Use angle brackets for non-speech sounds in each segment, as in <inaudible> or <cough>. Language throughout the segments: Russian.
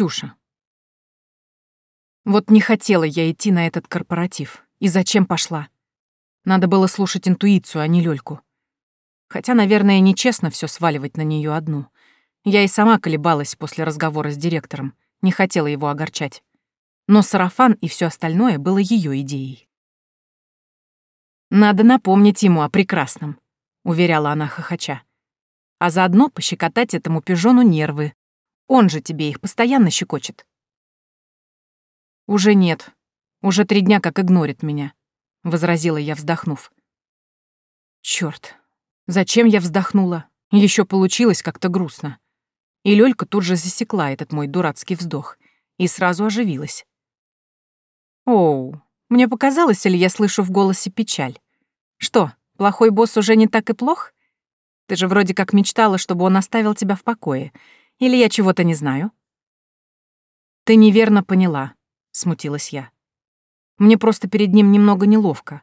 Ксюша. Вот не хотела я идти на этот корпоратив. И зачем пошла? Надо было слушать интуицию, а не Лёльку. Хотя, наверное, нечестно все сваливать на нее одну. Я и сама колебалась после разговора с директором, не хотела его огорчать. Но сарафан и все остальное было ее идеей. «Надо напомнить ему о прекрасном», — уверяла она хохоча. «А заодно пощекотать этому пижону нервы. Он же тебе их постоянно щекочет». «Уже нет. Уже три дня как игнорит меня», — возразила я, вздохнув. Черт, зачем я вздохнула? Еще получилось как-то грустно. И Лёлька тут же засекла этот мой дурацкий вздох и сразу оживилась. «Оу, мне показалось, или я слышу в голосе печаль? Что, плохой босс уже не так и плох? Ты же вроде как мечтала, чтобы он оставил тебя в покое. Или я чего-то не знаю?» «Ты неверно поняла», — смутилась я. «Мне просто перед ним немного неловко.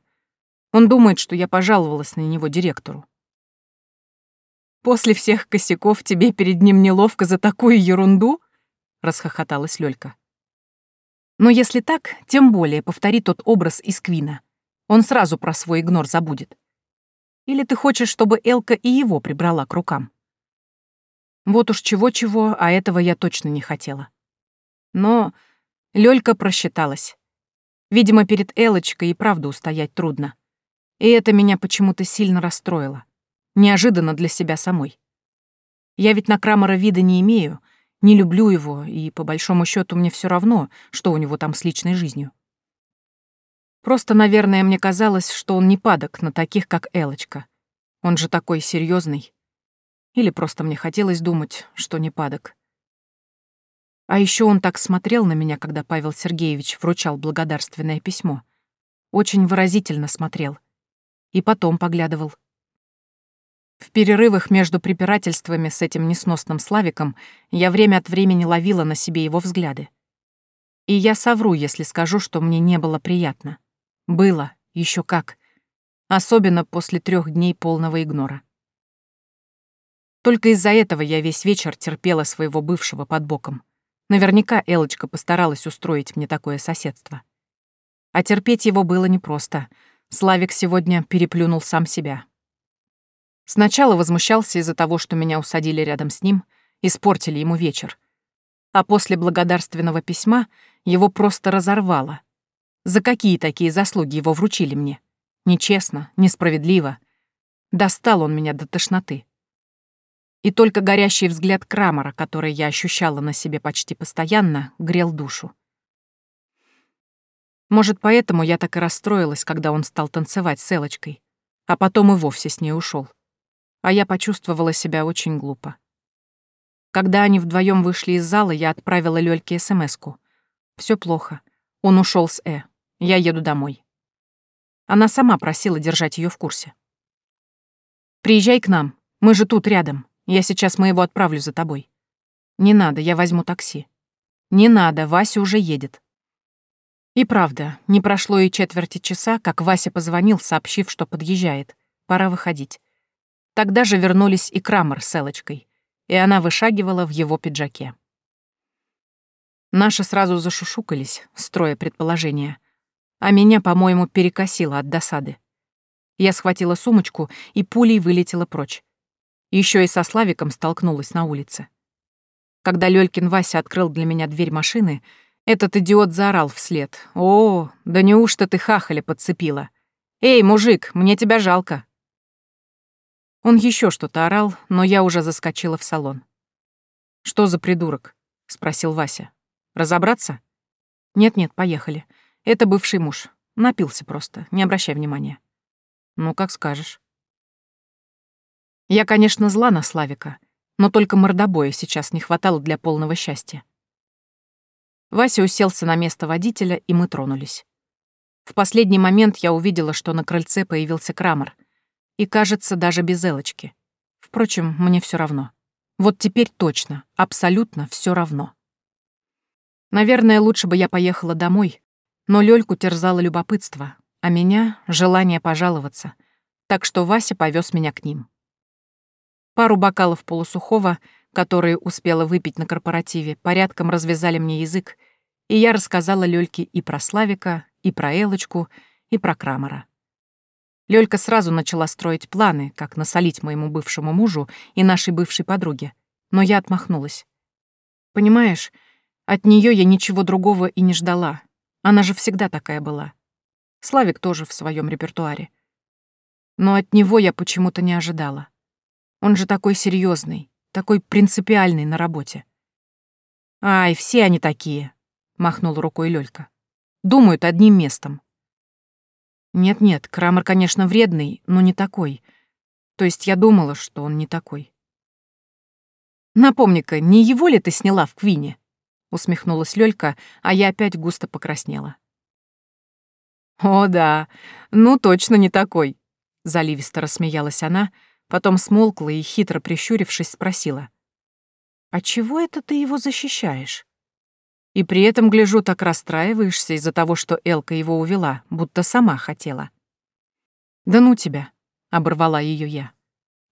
Он думает, что я пожаловалась на него директору. «После всех косяков тебе перед ним неловко за такую ерунду?» — расхохоталась Лёлька. «Но если так, тем более повтори тот образ из Квина. Он сразу про свой игнор забудет. Или ты хочешь, чтобы Элка и его прибрала к рукам?» Вот уж чего-чего, а этого я точно не хотела. Но Лёлька просчиталась. Видимо, перед Элочкой и правда устоять трудно. И это меня почему-то сильно расстроило. Неожиданно для себя самой. Я ведь на Крамера вида не имею, не люблю его, и по большому счету мне все равно, что у него там с личной жизнью. Просто, наверное, мне казалось, что он не падок на таких, как Элочка. Он же такой серьезный. Или просто мне хотелось думать, что не падок. А еще он так смотрел на меня, когда Павел Сергеевич вручал благодарственное письмо. Очень выразительно смотрел — и потом поглядывал. В перерывах между препирательствами с этим несносным Славиком я время от времени ловила на себе его взгляды. И я совру, если скажу, что мне не было приятно. Было, еще как. Особенно после трех дней полного игнора. Только из-за этого я весь вечер терпела своего бывшего под боком. Наверняка Элочка постаралась устроить мне такое соседство. А терпеть его было непросто — Славик сегодня переплюнул сам себя. Сначала возмущался из-за того, что меня усадили рядом с ним, испортили ему вечер. А после благодарственного письма его просто разорвало. За какие такие заслуги его вручили мне? Нечестно, несправедливо. Достал он меня до тошноты. И только горящий взгляд Крамера, который я ощущала на себе почти постоянно, грел душу. Может, поэтому я так и расстроилась, когда он стал танцевать с Элочкой, а потом и вовсе с ней ушел. А я почувствовала себя очень глупо. Когда они вдвоем вышли из зала, я отправила Лёльке СМСку. Все плохо. Он ушел с Э. Я еду домой. Она сама просила держать ее в курсе. «Приезжай к нам. Мы же тут рядом. Я сейчас моего отправлю за тобой». «Не надо, я возьму такси». «Не надо, Вася уже едет». И правда, не прошло и четверти часа, как Вася позвонил, сообщив, что подъезжает. Пора выходить. Тогда же вернулись и Крамер с Элочкой, и она вышагивала в его пиджаке. Наши сразу зашушукались, строя предположения. А меня, по-моему, перекосило от досады. Я схватила сумочку и пулей вылетела прочь. Еще и со Славиком столкнулась на улице. Когда Лёлькин Вася открыл для меня дверь машины, этот идиот заорал вслед. «О, да неужто ты хахаля подцепила? Эй, мужик, мне тебя жалко!» Он еще что-то орал, но я уже заскочила в салон. «Что за придурок?» — спросил Вася. «Разобраться?» «Нет-нет, поехали. Это бывший муж. Напился просто, не обращай внимания». «Ну, как скажешь». Я, конечно, зла на Славика, но только мордобоя сейчас не хватало для полного счастья. Вася уселся на место водителя, и мы тронулись. В последний момент я увидела, что на крыльце появился Крамер. И, кажется, даже без Элочки. Впрочем, мне все равно. Вот теперь точно, абсолютно все равно. Наверное, лучше бы я поехала домой, но Лёльку терзало любопытство, а меня — желание пожаловаться, так что Вася повез меня к ним. Пару бокалов полусухого, которые успела выпить на корпоративе, порядком развязали мне язык, и я рассказала Лёльке и про Славика, и про Элочку, и про Крамера. Лёлька сразу начала строить планы, как насолить моему бывшему мужу и нашей бывшей подруге, но я отмахнулась. Понимаешь, от неё я ничего другого и не ждала. Она же всегда такая была. Славик тоже в своем репертуаре. Но от него я почему-то не ожидала. Он же такой серьезный, такой принципиальный на работе. «Ай, все они такие», — махнул рукой Лёлька. «Думают одним местом». «Нет-нет, Крамер, конечно, вредный, но не такой. То есть я думала, что он не такой». «Напомни-ка, не его ли ты сняла в Квине?» — усмехнулась Лёлька, а я опять густо покраснела. «О да, ну точно не такой», — заливисто рассмеялась она, — Потом смолкла и, хитро прищурившись, спросила. «А чего это ты его защищаешь?» И при этом, гляжу, так расстраиваешься из-за того, что Элка его увела, будто сама хотела. «Да ну тебя», — оборвала ее я.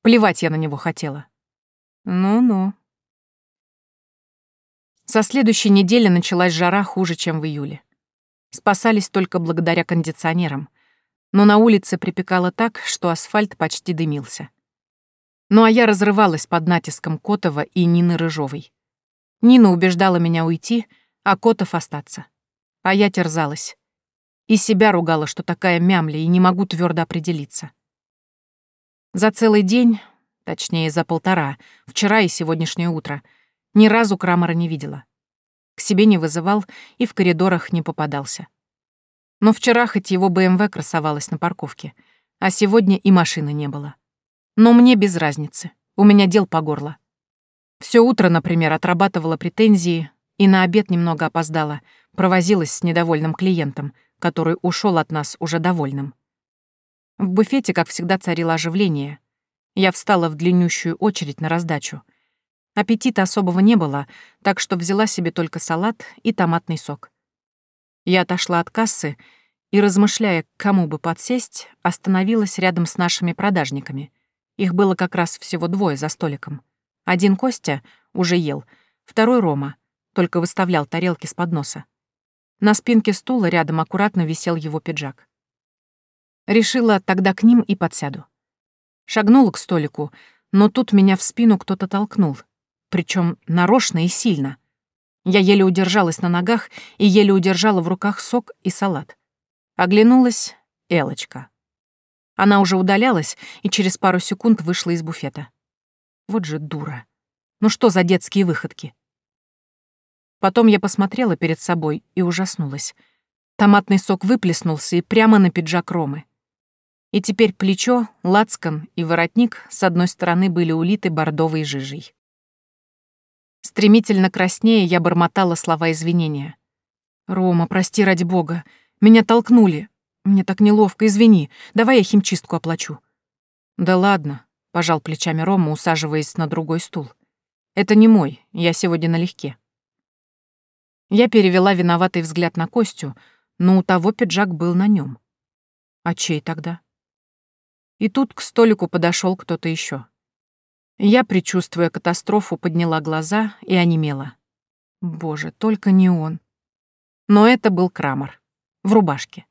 Плевать я на него хотела. «Ну-ну». Со следующей недели началась жара хуже, чем в июле. Спасались только благодаря кондиционерам. Но на улице припекало так, что асфальт почти дымился. Ну а я разрывалась под натиском Котова и Нины Рыжовой. Нина убеждала меня уйти, а Котов остаться. А я терзалась. И себя ругала, что такая мямля, и не могу твердо определиться. За целый день, точнее, за полтора, вчера и сегодняшнее утро, ни разу Крамера не видела. К себе не вызывал и в коридорах не попадался. Но вчера хоть его БМВ красовалась на парковке, а сегодня и машины не было. Но мне без разницы. У меня дел по горло. Все утро, например, отрабатывала претензии и на обед немного опоздала, провозилась с недовольным клиентом, который ушел от нас уже довольным. В буфете, как всегда, царило оживление. Я встала в длиннющую очередь на раздачу. Аппетита особого не было, так что взяла себе только салат и томатный сок. Я отошла от кассы и, размышляя, к кому бы подсесть, остановилась рядом с нашими продажниками. Их было как раз всего двое за столиком. Один Костя уже ел, второй Рома, только выставлял тарелки с подноса. На спинке стула рядом аккуратно висел его пиджак. Решила тогда к ним и подсяду. Шагнула к столику, но тут меня в спину кто-то толкнул, причем нарочно и сильно. Я еле удержалась на ногах и еле удержала в руках сок и салат. Оглянулась — Элочка. Она уже удалялась и через пару секунд вышла из буфета. Вот же дура. Ну что за детские выходки? Потом я посмотрела перед собой и ужаснулась. Томатный сок выплеснулся и прямо на пиджак Ромы. И теперь плечо, лацкан и воротник с одной стороны были улиты бордовой жижей. Стремительно краснее я бормотала слова извинения. «Рома, прости ради бога. Меня толкнули. Мне так неловко, извини. Давай я химчистку оплачу. Да ладно, пожал плечами Рома, усаживаясь на другой стул. Это не мой, я сегодня налегке. Я перевела виноватый взгляд на Костю, но у того пиджак был на нем. А чей тогда? И тут к столику подошел кто-то еще. Я, предчувствуя катастрофу, подняла глаза и онемела. Боже, только не он. Но это был Крамер. В рубашке.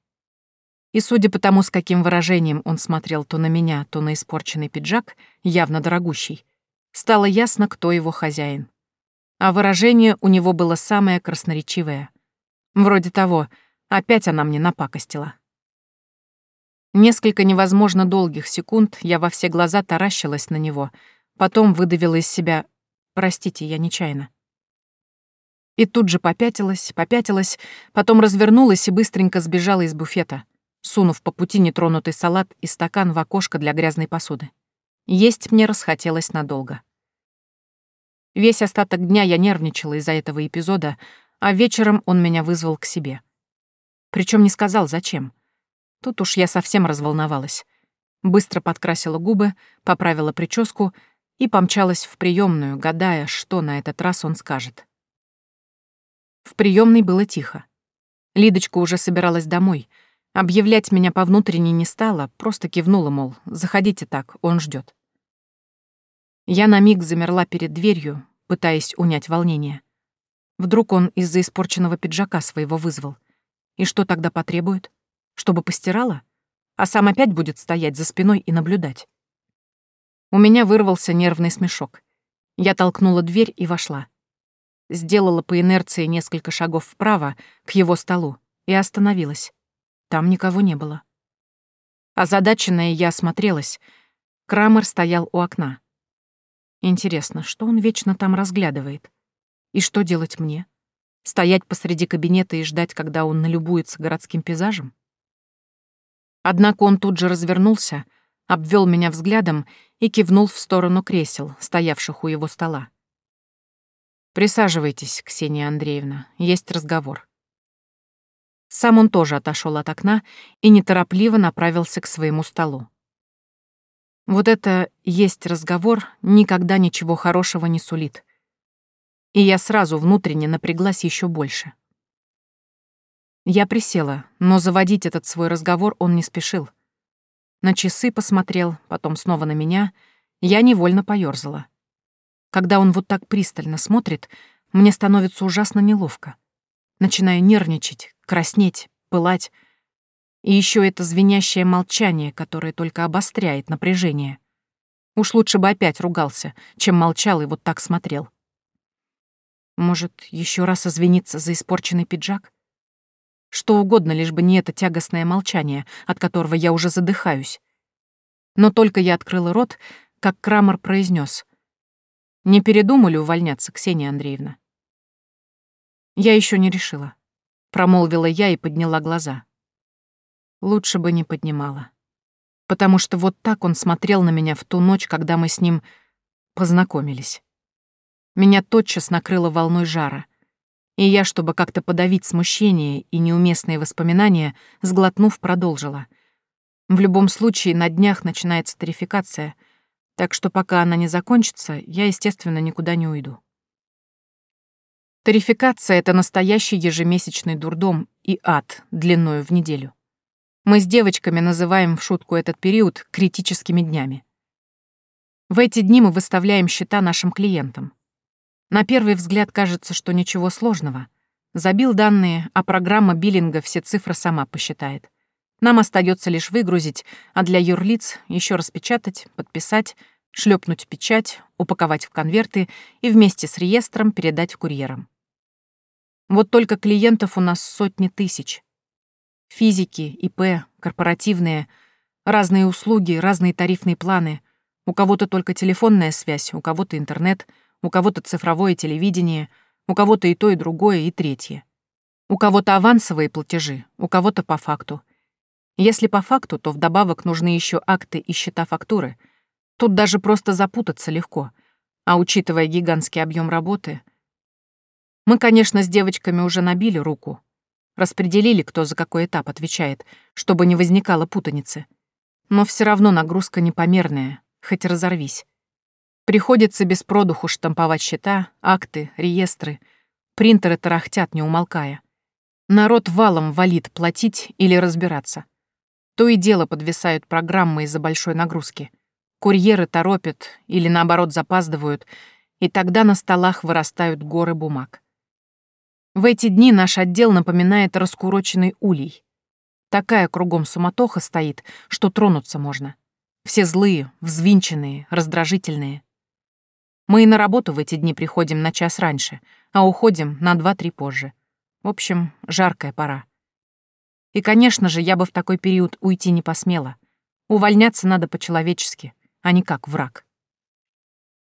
И судя по тому, с каким выражением он смотрел то на меня, то на испорченный пиджак, явно дорогущий, стало ясно, кто его хозяин. А выражение у него было самое красноречивое. Вроде того, опять она мне напакостила. Несколько невозможно долгих секунд я во все глаза таращилась на него, потом выдавила из себя «Простите, я нечаянно». И тут же попятилась, попятилась, потом развернулась и быстренько сбежала из буфета — сунув по пути нетронутый салат и стакан в окошко для грязной посуды. Есть мне расхотелось надолго. Весь остаток дня я нервничала из-за этого эпизода, а вечером он меня вызвал к себе. Причем не сказал, зачем. Тут уж я совсем разволновалась. Быстро подкрасила губы, поправила прическу и помчалась в приемную, гадая, что на этот раз он скажет. В приемной было тихо. Лидочка уже собиралась домой — Объявлять меня по внутренней не стала, просто кивнула, мол, заходите так, он ждет. Я на миг замерла перед дверью, пытаясь унять волнение. Вдруг он из-за испорченного пиджака своего вызвал. И что тогда потребует? Чтобы постирала? А сам опять будет стоять за спиной и наблюдать. У меня вырвался нервный смешок. Я толкнула дверь и вошла. Сделала по инерции несколько шагов вправо, к его столу, и остановилась. Там никого не было. Озадаченная я осмотрелась. Крамер стоял у окна. Интересно, что он вечно там разглядывает? И что делать мне? Стоять посреди кабинета и ждать, когда он налюбуется городским пейзажем? Однако он тут же развернулся, обвел меня взглядом и кивнул в сторону кресел, стоявших у его стола. «Присаживайтесь, Ксения Андреевна, есть разговор». Сам он тоже отошел от окна и неторопливо направился к своему столу. Вот это «есть разговор» никогда ничего хорошего не сулит и я сразу внутренне напряглась еще больше. Я присела, но заводить этот свой разговор он не спешил. На часы посмотрел, потом снова на меня, я невольно поёрзала. Когда он вот так пристально смотрит, мне становится ужасно неловко. Начинаю нервничать, краснеть, пылать. И еще это звенящее молчание, которое только обостряет напряжение. Уж лучше бы опять ругался, чем молчал и вот так смотрел. Может, еще раз извиниться за испорченный пиджак? Что угодно, лишь бы не это тягостное молчание, от которого я уже задыхаюсь. Но только я открыла рот, как Крамер произнес: «Не передумали увольняться, Ксения Андреевна?» Я еще не решила. Промолвила я и подняла глаза. Лучше бы не поднимала. Потому что вот так он смотрел на меня в ту ночь, когда мы с ним познакомились. Меня тотчас накрыло волной жара. И я, чтобы как-то подавить смущение и неуместные воспоминания, сглотнув, продолжила. В любом случае, на днях начинается тарификация, так что пока она не закончится, я, естественно, никуда не уйду. Тарификация — это настоящий ежемесячный дурдом и ад длиною в неделю. Мы с девочками называем в шутку этот период критическими днями. В эти дни мы выставляем счета нашим клиентам. На первый взгляд кажется, что ничего сложного. Забил данные, а программа биллинга все цифры сама посчитает. Нам остается лишь выгрузить, а для юрлиц еще распечатать, подписать, шлепнуть печать, упаковать в конверты и вместе с реестром передать курьерам. Вот только клиентов у нас сотни тысяч. Физики, ИП, корпоративные, разные услуги, разные тарифные планы. У кого-то только телефонная связь, у кого-то интернет — у кого-то цифровое телевидение, у кого-то и то, и другое, и третье. У кого-то авансовые платежи, у кого-то по факту. Если по факту, то вдобавок нужны еще акты и счета фактуры. Тут даже просто запутаться легко. А учитывая гигантский объем работы... Мы, конечно, с девочками уже набили руку. Распределили, кто за какой этап отвечает, чтобы не возникало путаницы. Но все равно нагрузка непомерная, хоть разорвись. Приходится без продуху штамповать счета, акты, реестры. Принтеры тарахтят, не умолкая. Народ валом валит платить или разбираться. То и дело подвисают программы из-за большой нагрузки. Курьеры торопят или, наоборот, запаздывают, и тогда на столах вырастают горы бумаг. В эти дни наш отдел напоминает раскуроченный улей. Такая кругом суматоха стоит, что тронуться можно. Все злые, взвинченные, раздражительные. Мы и на работу в эти дни приходим на час раньше, а уходим на два-три позже. В общем, жаркая пора. И, конечно же, я бы в такой период уйти не посмела. Увольняться надо по-человечески, а не как враг.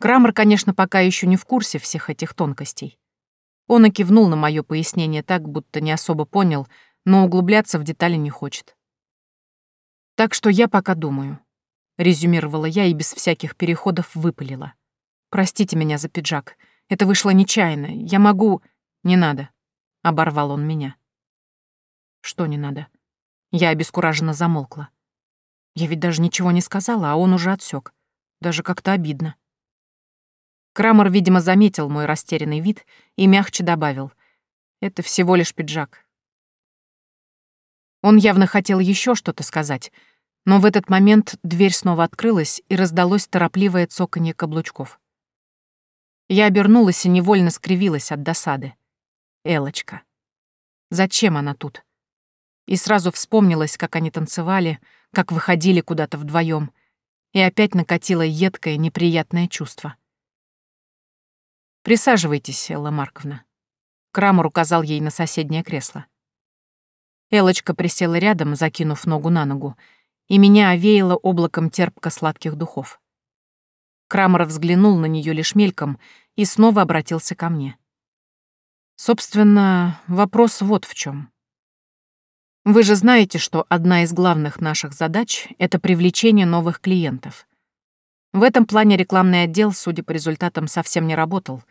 Крамер, конечно, пока еще не в курсе всех этих тонкостей. Он и кивнул на мое пояснение так, будто не особо понял, но углубляться в детали не хочет. «Так что я пока думаю», — резюмировала я и без всяких переходов выпалила. Простите меня за пиджак. Это вышло нечаянно. Я могу...» «Не надо», — оборвал он меня. «Что не надо?» Я обескураженно замолкла. Я ведь даже ничего не сказала, а он уже отсек. Даже как-то обидно. Крамер, видимо, заметил мой растерянный вид и мягче добавил. «Это всего лишь пиджак». Он явно хотел еще что-то сказать, Но в этот момент дверь снова открылась, и раздалось торопливое цоканье каблучков. Я обернулась и невольно скривилась от досады. Элочка. Зачем она тут? И сразу вспомнилось, как они танцевали, как выходили куда-то вдвоем, и опять накатило едкое, неприятное чувство. «Присаживайтесь, Элла Марковна». Крамер указал ей на соседнее кресло. Элочка присела рядом, закинув ногу на ногу, и меня овеяло облаком терпко-сладких духов. Крамер взглянул на нее лишь мельком и снова обратился ко мне. Собственно, вопрос вот в чем. Вы же знаете, что одна из главных наших задач — это привлечение новых клиентов. В этом плане рекламный отдел, судя по результатам, совсем не работал.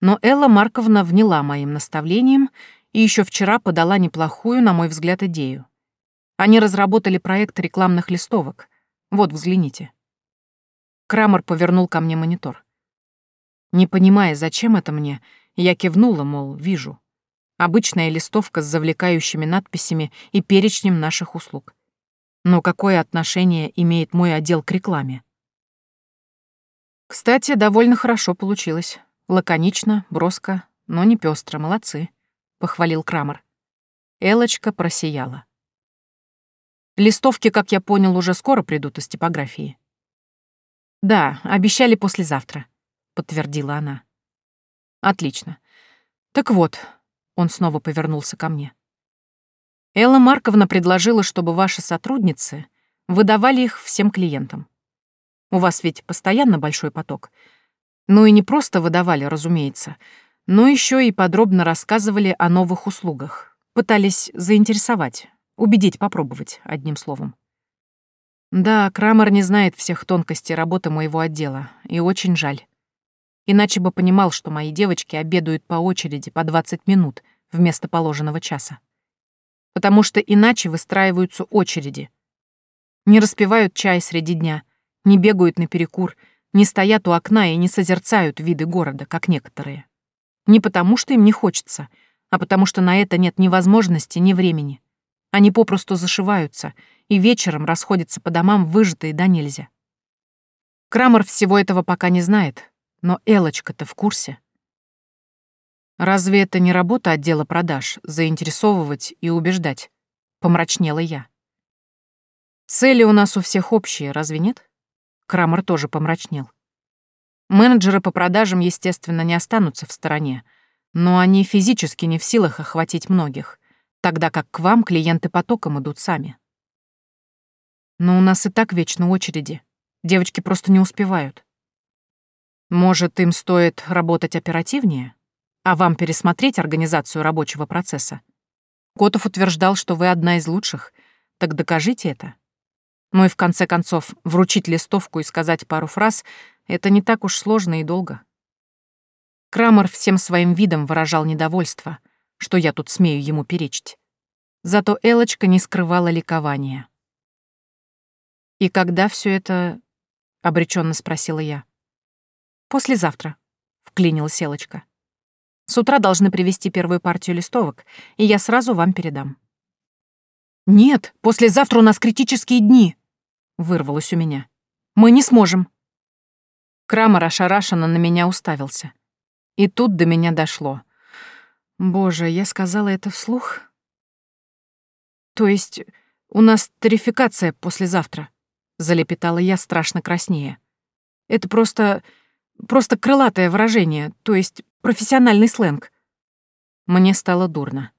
Но Элла Марковна вняла моим наставлением и еще вчера подала неплохую, на мой взгляд, идею. Они разработали проект рекламных листовок. Вот, взгляните. Крамер повернул ко мне монитор. Не понимая, зачем это мне, я кивнула, мол, вижу. Обычная листовка с завлекающими надписями и перечнем наших услуг. Но какое отношение имеет мой отдел к рекламе? Кстати, довольно хорошо получилось. Лаконично, броско, но не пестро, молодцы, похвалил Крамер. Элочка просияла. Листовки, как я понял, уже скоро придут из типографии. Да, обещали послезавтра, подтвердила она. Отлично. Так вот, он снова повернулся ко мне. Элла Марковна предложила, чтобы ваши сотрудницы выдавали их всем клиентам. У вас ведь постоянно большой поток. Ну и не просто выдавали, разумеется, но еще и подробно рассказывали о новых услугах. Пытались заинтересовать, убедить попробовать, одним словом. Да, Крамер не знает всех тонкостей работы моего отдела, и очень жаль. Иначе бы понимал, что мои девочки обедают по очереди по 20 минут вместо положенного часа. Потому что иначе выстраиваются очереди. Не распивают чай среди дня, не бегают на перекур, не стоят у окна и не созерцают виды города, как некоторые. Не потому, что им не хочется, а потому что на это нет ни возможности, ни времени. Они попросту зашиваются и вечером расходятся по домам выжатые да нельзя. Крамер всего этого пока не знает, но Элочка-то в курсе. Разве это не работа отдела продаж — заинтересовывать и убеждать? Помрачнела я. Цели у нас у всех общие, разве нет? Крамер тоже помрачнел. Менеджеры по продажам, естественно, не останутся в стороне, но они физически не в силах охватить многих, тогда как к вам клиенты потоком идут сами. Но у нас и так вечно очереди. Девочки просто не успевают. Может, им стоит работать оперативнее? А вам пересмотреть организацию рабочего процесса? Котов утверждал, что вы одна из лучших. Так докажите это. Ну и в конце концов, вручить листовку и сказать пару фраз — это не так уж сложно и долго. Крамер всем своим видом выражал недовольство, что я тут смею ему перечить. Зато Элочка не скрывала ликования. «И когда все это...» — обреченно спросила я. «Послезавтра», — вклинилась Селочка. «С утра должны привезти первую партию листовок, и я сразу вам передам». «Нет, послезавтра у нас критические дни», — вырвалось у меня. «Мы не сможем». Крамер ошарашенно на меня уставился. И тут до меня дошло. Боже, я сказала это вслух? То есть у нас тарификация послезавтра, залепетала я страшно краснее. Это просто Просто крылатое выражение, то есть профессиональный сленг. Мне стало дурно.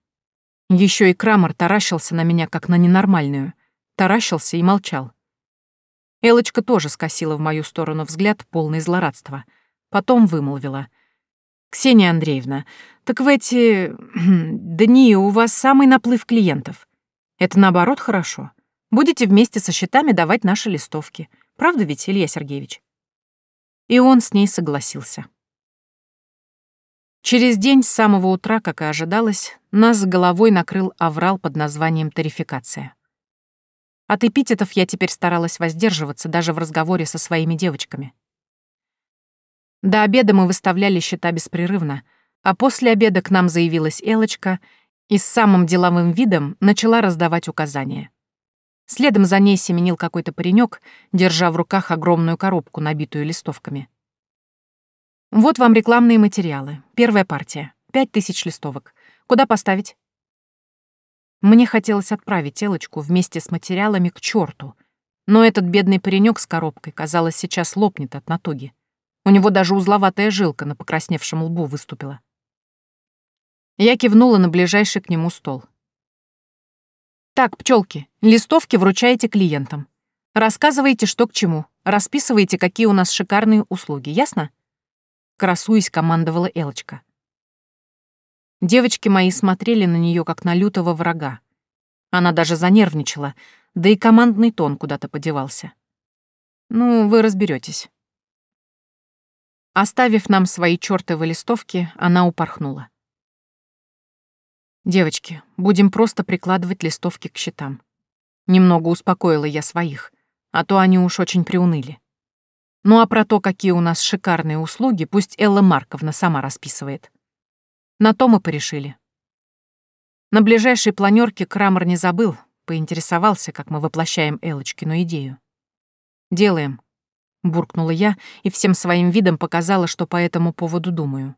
Еще и Крамер таращился на меня, как на ненормальную. Таращился и молчал. Элочка тоже скосила в мою сторону взгляд, полный злорадства. Потом вымолвила. «Ксения Андреевна, так в эти <clears throat> дни у вас самый наплыв клиентов. Это наоборот хорошо. Будете вместе со счетами давать наши листовки. Правда ведь, Илья Сергеевич?» И он с ней согласился. Через день с самого утра, как и ожидалось, нас головой накрыл аврал под названием тарификация. От эпитетов я теперь старалась воздерживаться даже в разговоре со своими девочками. До обеда мы выставляли счета беспрерывно, а после обеда к нам заявилась Элочка и с самым деловым видом начала раздавать указания. Следом за ней семенил какой-то паренек, держа в руках огромную коробку, набитую листовками. Вот вам рекламные материалы. Первая партия. Пять тысяч листовок. Куда поставить? Мне хотелось отправить Элочку вместе с материалами к черту, но этот бедный паренек с коробкой, казалось, сейчас лопнет от натуги. У него даже узловатая жилка на покрасневшем лбу выступила. Я кивнула на ближайший к нему стол. «Так, пчелки, листовки вручаете клиентам. Рассказывайте, что к чему. Расписывайте, какие у нас шикарные услуги. Ясно?» Красуясь, командовала Элочка. Девочки мои смотрели на нее как на лютого врага. Она даже занервничала, да и командный тон куда-то подевался. «Ну, вы разберетесь. Оставив нам свои чёртовы листовки, она упорхнула. «Девочки, будем просто прикладывать листовки к счетам. Немного успокоила я своих, а то они уж очень приуныли. Ну а про то, какие у нас шикарные услуги, пусть Элла Марковна сама расписывает. На то мы порешили. На ближайшей планёрке Крамер не забыл, поинтересовался, как мы воплощаем Элочкину идею. «Делаем», буркнула я и всем своим видом показала, что по этому поводу думаю.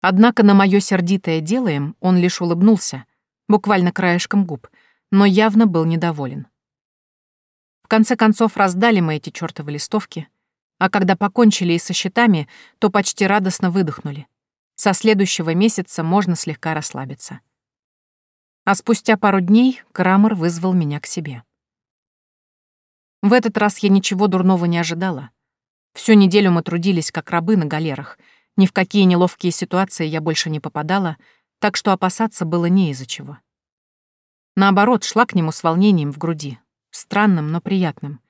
Однако на моё сердитое делаем он лишь улыбнулся, буквально краешком губ, но явно был недоволен. В конце концов раздали мы эти чёртовы листовки, а когда покончили и со счетами, то почти радостно выдохнули. Со следующего месяца можно слегка расслабиться. А спустя пару дней Крамер вызвал меня к себе. В этот раз я ничего дурного не ожидала. Всю неделю мы трудились как рабы на галерах. Ни в какие неловкие ситуации я больше не попадала, так что опасаться было не из-за чего. Наоборот, шла к нему с волнением в груди, странным, но приятным.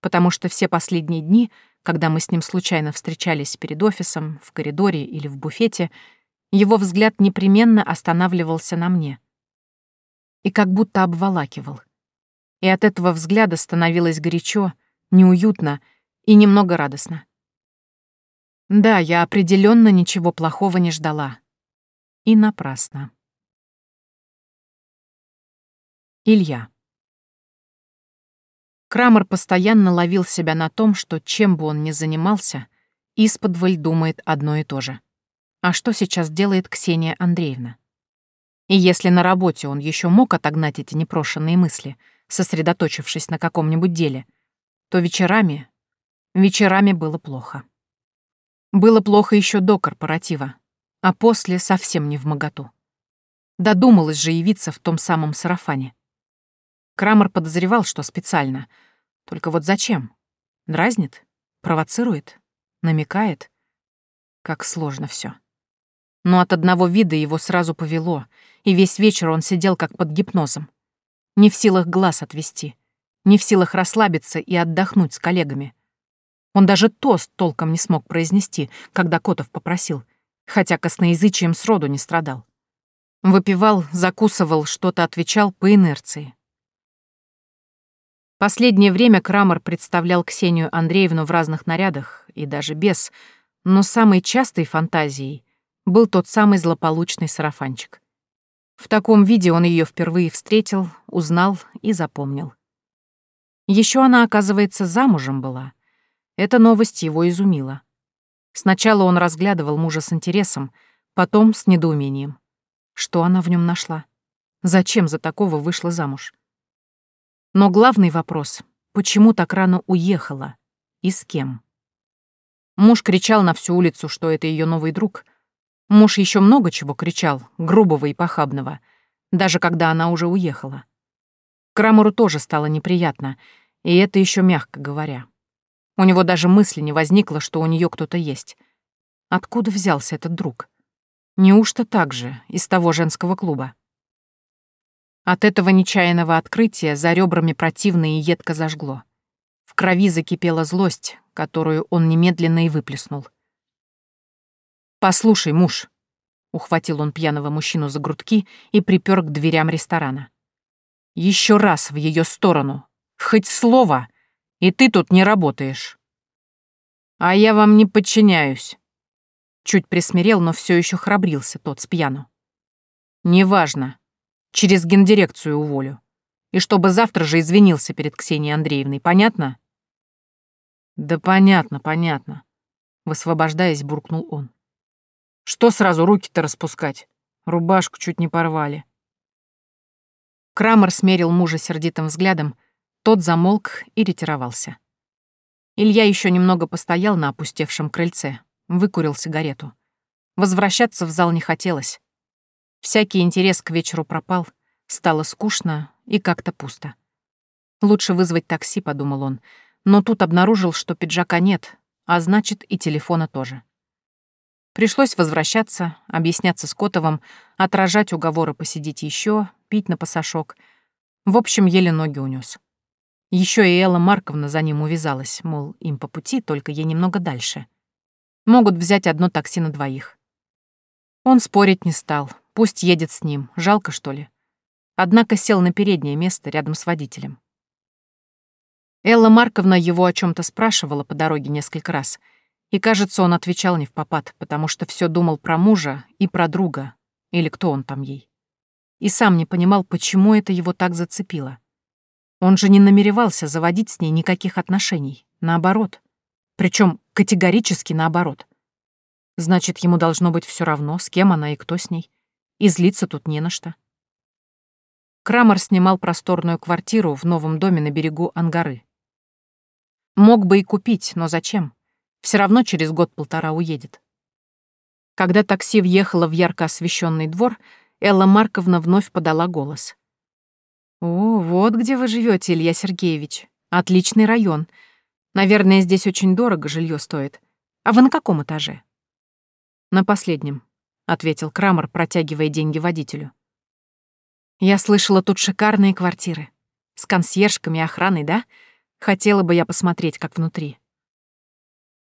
Потому что все последние дни, когда мы с ним случайно встречались перед офисом, в коридоре или в буфете, его взгляд непременно останавливался на мне. И как будто обволакивал — и от этого взгляда становилось горячо, неуютно и немного радостно. Да, я определенно ничего плохого не ждала. И напрасно. Илья. Крамер постоянно ловил себя на том, что чем бы он ни занимался, исподволь думает одно и то же. А что сейчас делает Ксения Андреевна? И если на работе он еще мог отогнать эти непрошенные мысли — сосредоточившись на каком-нибудь деле, то вечерами... Вечерами было плохо. Было плохо еще до корпоратива, а после совсем не в моготу. Додумалась же явиться в том самом сарафане. Крамер подозревал, что специально. Только вот зачем? Дразнит? Провоцирует? Намекает? Как сложно все. Но от одного вида его сразу повело, и весь вечер он сидел как под гипнозом не в силах глаз отвести, не в силах расслабиться и отдохнуть с коллегами. Он даже тост толком не смог произнести, когда Котов попросил, хотя косноязычием сроду не страдал. Выпивал, закусывал, что-то отвечал по инерции. Последнее время Крамер представлял Ксению Андреевну в разных нарядах, и даже без, но самой частой фантазией был тот самый злополучный сарафанчик. В таком виде он ее впервые встретил, узнал и запомнил. Еще она, оказывается, замужем была. Эта новость его изумила. Сначала он разглядывал мужа с интересом, потом с недоумением. Что она в нем нашла? Зачем за такого вышла замуж? Но главный вопрос — почему так рано уехала? И с кем? Муж кричал на всю улицу, что это ее новый друг — Муж еще много чего кричал, грубого и похабного, даже когда она уже уехала. Крамеру тоже стало неприятно, и это еще мягко говоря. У него даже мысли не возникло, что у нее кто-то есть. Откуда взялся этот друг? Неужто так же, из того женского клуба? От этого нечаянного открытия за ребрами противно и едко зажгло. В крови закипела злость, которую он немедленно и выплеснул. «Послушай, муж», — ухватил он пьяного мужчину за грудки и припер к дверям ресторана. «Еще раз в ее сторону. Хоть слово, и ты тут не работаешь». «А я вам не подчиняюсь». Чуть присмирел, но все еще храбрился тот с пьяну. «Неважно. Через гендирекцию уволю. И чтобы завтра же извинился перед Ксенией Андреевной, понятно? Да понятно, понятно. Высвобождаясь, буркнул он. Что сразу руки-то распускать? Рубашку чуть не порвали. Крамер смерил мужа сердитым взглядом, тот замолк и ретировался. Илья еще немного постоял на опустевшем крыльце, выкурил сигарету. Возвращаться в зал не хотелось. Всякий интерес к вечеру пропал, стало скучно и как-то пусто. Лучше вызвать такси, подумал он, но тут обнаружил, что пиджака нет, а значит и телефона тоже. Пришлось возвращаться, объясняться с Котовым, отражать уговоры посидеть еще, пить на пасашок. В общем, еле ноги унес. Еще и Элла Марковна за ним увязалась, мол, им по пути, только ей немного дальше. Могут взять одно такси на двоих. Он спорить не стал, пусть едет с ним, жалко, что ли. Однако сел на переднее место рядом с водителем. Элла Марковна его о чем то спрашивала по дороге несколько раз, и, кажется, он отвечал не в попад, потому что все думал про мужа и про друга, или кто он там ей. И сам не понимал, почему это его так зацепило. Он же не намеревался заводить с ней никаких отношений, наоборот. Причем категорически наоборот. Значит, ему должно быть все равно, с кем она и кто с ней. И злиться тут не на что. Крамер снимал просторную квартиру в новом доме на берегу Ангары. Мог бы и купить, но зачем? Все равно через год-полтора уедет. Когда такси въехало в ярко освещенный двор, Элла Марковна вновь подала голос. «О, вот где вы живете, Илья Сергеевич. Отличный район. Наверное, здесь очень дорого жилье стоит. А вы на каком этаже?» «На последнем», — ответил Крамер, протягивая деньги водителю. «Я слышала, тут шикарные квартиры. С консьержками и охраной, да? Хотела бы я посмотреть, как внутри».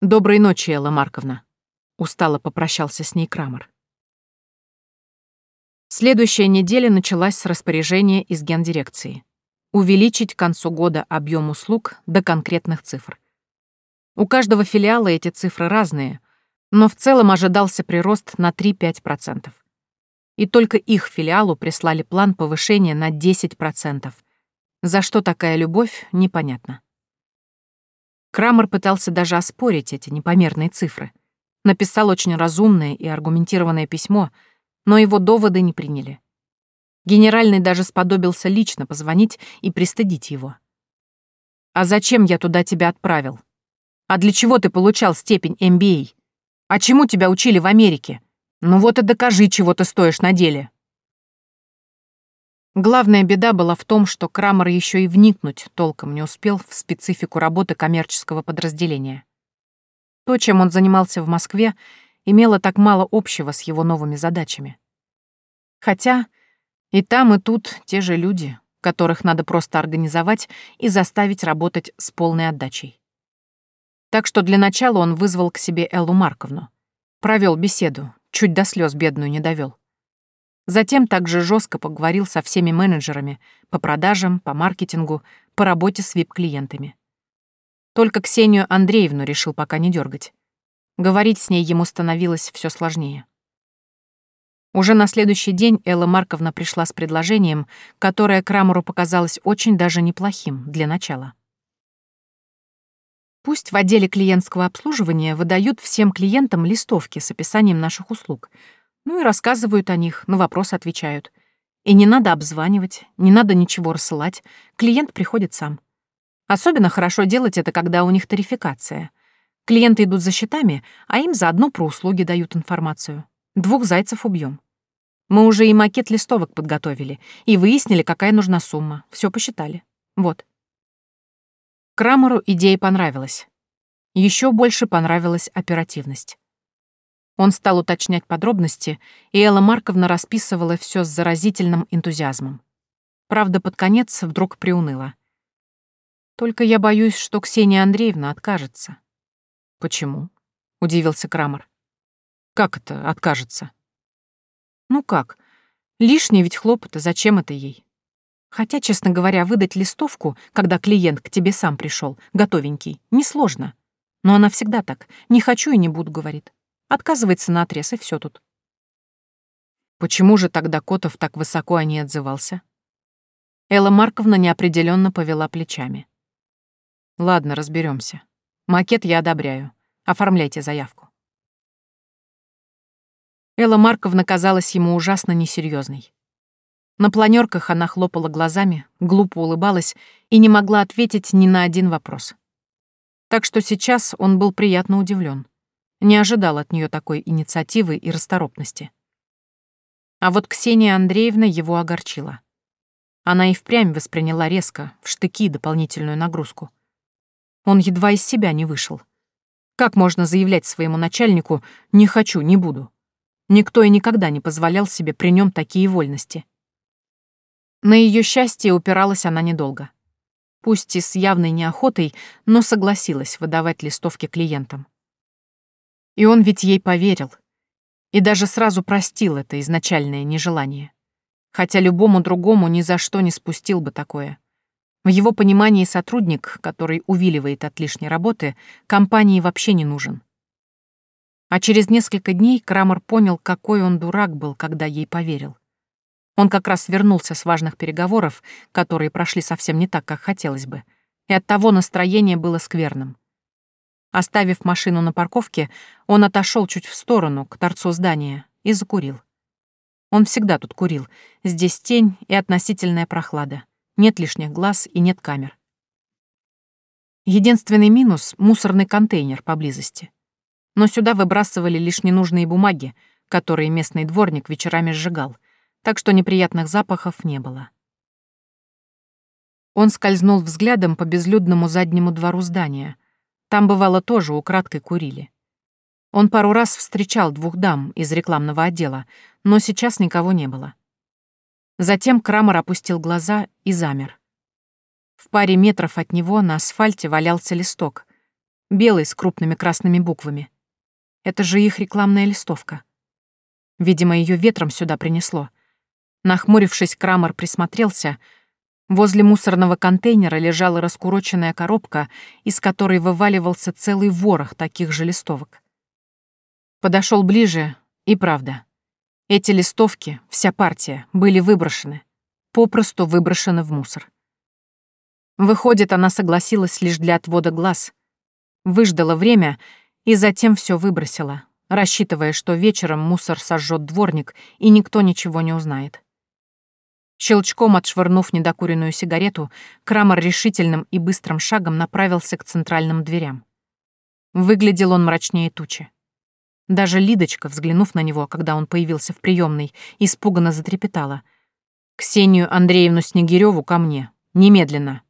«Доброй ночи, Элла Марковна», — устало попрощался с ней Крамер. Следующая неделя началась с распоряжения из гендирекции. Увеличить к концу года объем услуг до конкретных цифр. У каждого филиала эти цифры разные, но в целом ожидался прирост на 3-5%. И только их филиалу прислали план повышения на 10%. За что такая любовь, непонятно. Крамер пытался даже оспорить эти непомерные цифры. Написал очень разумное и аргументированное письмо — но его доводы не приняли. Генеральный даже сподобился лично позвонить и пристыдить его. «А зачем я туда тебя отправил? А для чего ты получал степень MBA? А чему тебя учили в Америке? Ну вот и докажи, чего ты стоишь на деле». Главная беда была в том, что Крамер еще и вникнуть толком не успел в специфику работы коммерческого подразделения. То, чем он занимался в Москве, имело так мало общего с его новыми задачами. Хотя и там, и тут те же люди, которых надо просто организовать и заставить работать с полной отдачей. Так что для начала он вызвал к себе Эллу Марковну. Провел беседу, чуть до слез бедную не довел. Затем также жестко поговорил со всеми менеджерами по продажам, по маркетингу, по работе с вип-клиентами. Только Ксению Андреевну решил пока не дергать. Говорить с ней ему становилось все сложнее. Уже на следующий день Элла Марковна пришла с предложением, которое Крамеру показалось очень даже неплохим для начала. Пусть в отделе клиентского обслуживания выдают всем клиентам листовки с описанием наших услуг, ну и рассказывают о них, на вопросы отвечают. И не надо обзванивать, не надо ничего рассылать, клиент приходит сам. Особенно хорошо делать это, когда у них тарификация — Клиенты идут за счетами, а им заодно про услуги дают информацию. Двух зайцев убьем. Мы уже и макет листовок подготовили, и выяснили, какая нужна сумма. Все посчитали. Вот. Крамеру идея понравилась. Еще больше понравилась оперативность. Он стал уточнять подробности, и Элла Марковна расписывала все с заразительным энтузиазмом. Правда, под конец вдруг приуныла. Только я боюсь, что Ксения Андреевна откажется. «Почему?» — удивился Крамер. «Как это откажется?» «Ну как? Лишнее ведь хлопота, зачем это ей? Хотя, честно говоря, выдать листовку, когда клиент к тебе сам пришел, готовенький, несложно. Но она всегда так. Не хочу и не буду, говорит. Отказывается на отрез, и все тут. Почему же тогда Котов так высоко о ней отзывался? Элла Марковна неопределенно повела плечами. Ладно, разберемся. Макет я одобряю. Оформляйте заявку. Элла Марковна казалась ему ужасно несерьезной. На планерках она хлопала глазами, глупо улыбалась и не могла ответить ни на один вопрос. Так что сейчас он был приятно удивлен. Не ожидал от нее такой инициативы и расторопности. А вот Ксения Андреевна его огорчила. Она и впрямь восприняла резко, в штыки, дополнительную нагрузку. Он едва из себя не вышел. Как можно заявлять своему начальнику «не хочу, не буду»? Никто и никогда не позволял себе при нем такие вольности. На ее счастье упиралась она недолго. Пусть и с явной неохотой, но согласилась выдавать листовки клиентам. И он ведь ей поверил. И даже сразу простил это изначальное нежелание. Хотя любому другому ни за что не спустил бы такое. В его понимании сотрудник, который увиливает от лишней работы, компании вообще не нужен. А через несколько дней Крамер понял, какой он дурак был, когда ей поверил. Он как раз вернулся с важных переговоров, которые прошли совсем не так, как хотелось бы, и оттого настроение было скверным. Оставив машину на парковке, он отошел чуть в сторону, к торцу здания, и закурил. Он всегда тут курил. Здесь тень и относительная прохлада. Нет лишних глаз и нет камер. Единственный минус — мусорный контейнер поблизости но сюда выбрасывали лишь ненужные бумаги, которые местный дворник вечерами сжигал, так что неприятных запахов не было. Он скользнул взглядом по безлюдному заднему двору здания. Там, бывало, тоже украдкой курили. Он пару раз встречал двух дам из рекламного отдела, но сейчас никого не было. Затем Крамер опустил глаза и замер. В паре метров от него на асфальте валялся листок, белый с крупными красными буквами. Это же их рекламная листовка. Видимо, ее ветром сюда принесло. Нахмурившись, Крамер присмотрелся. Возле мусорного контейнера лежала раскуроченная коробка, из которой вываливался целый ворох таких же листовок. Подошел ближе, и правда. Эти листовки, вся партия, были выброшены. Попросту выброшены в мусор. Выходит, она согласилась лишь для отвода глаз. Выждала время и затем все выбросила, рассчитывая, что вечером мусор сожжет дворник, и никто ничего не узнает. Щелчком отшвырнув недокуренную сигарету, Крамер решительным и быстрым шагом направился к центральным дверям. Выглядел он мрачнее тучи. Даже Лидочка, взглянув на него, когда он появился в приемной, испуганно затрепетала. «Ксению Андреевну Снегирёву ко мне. Немедленно!»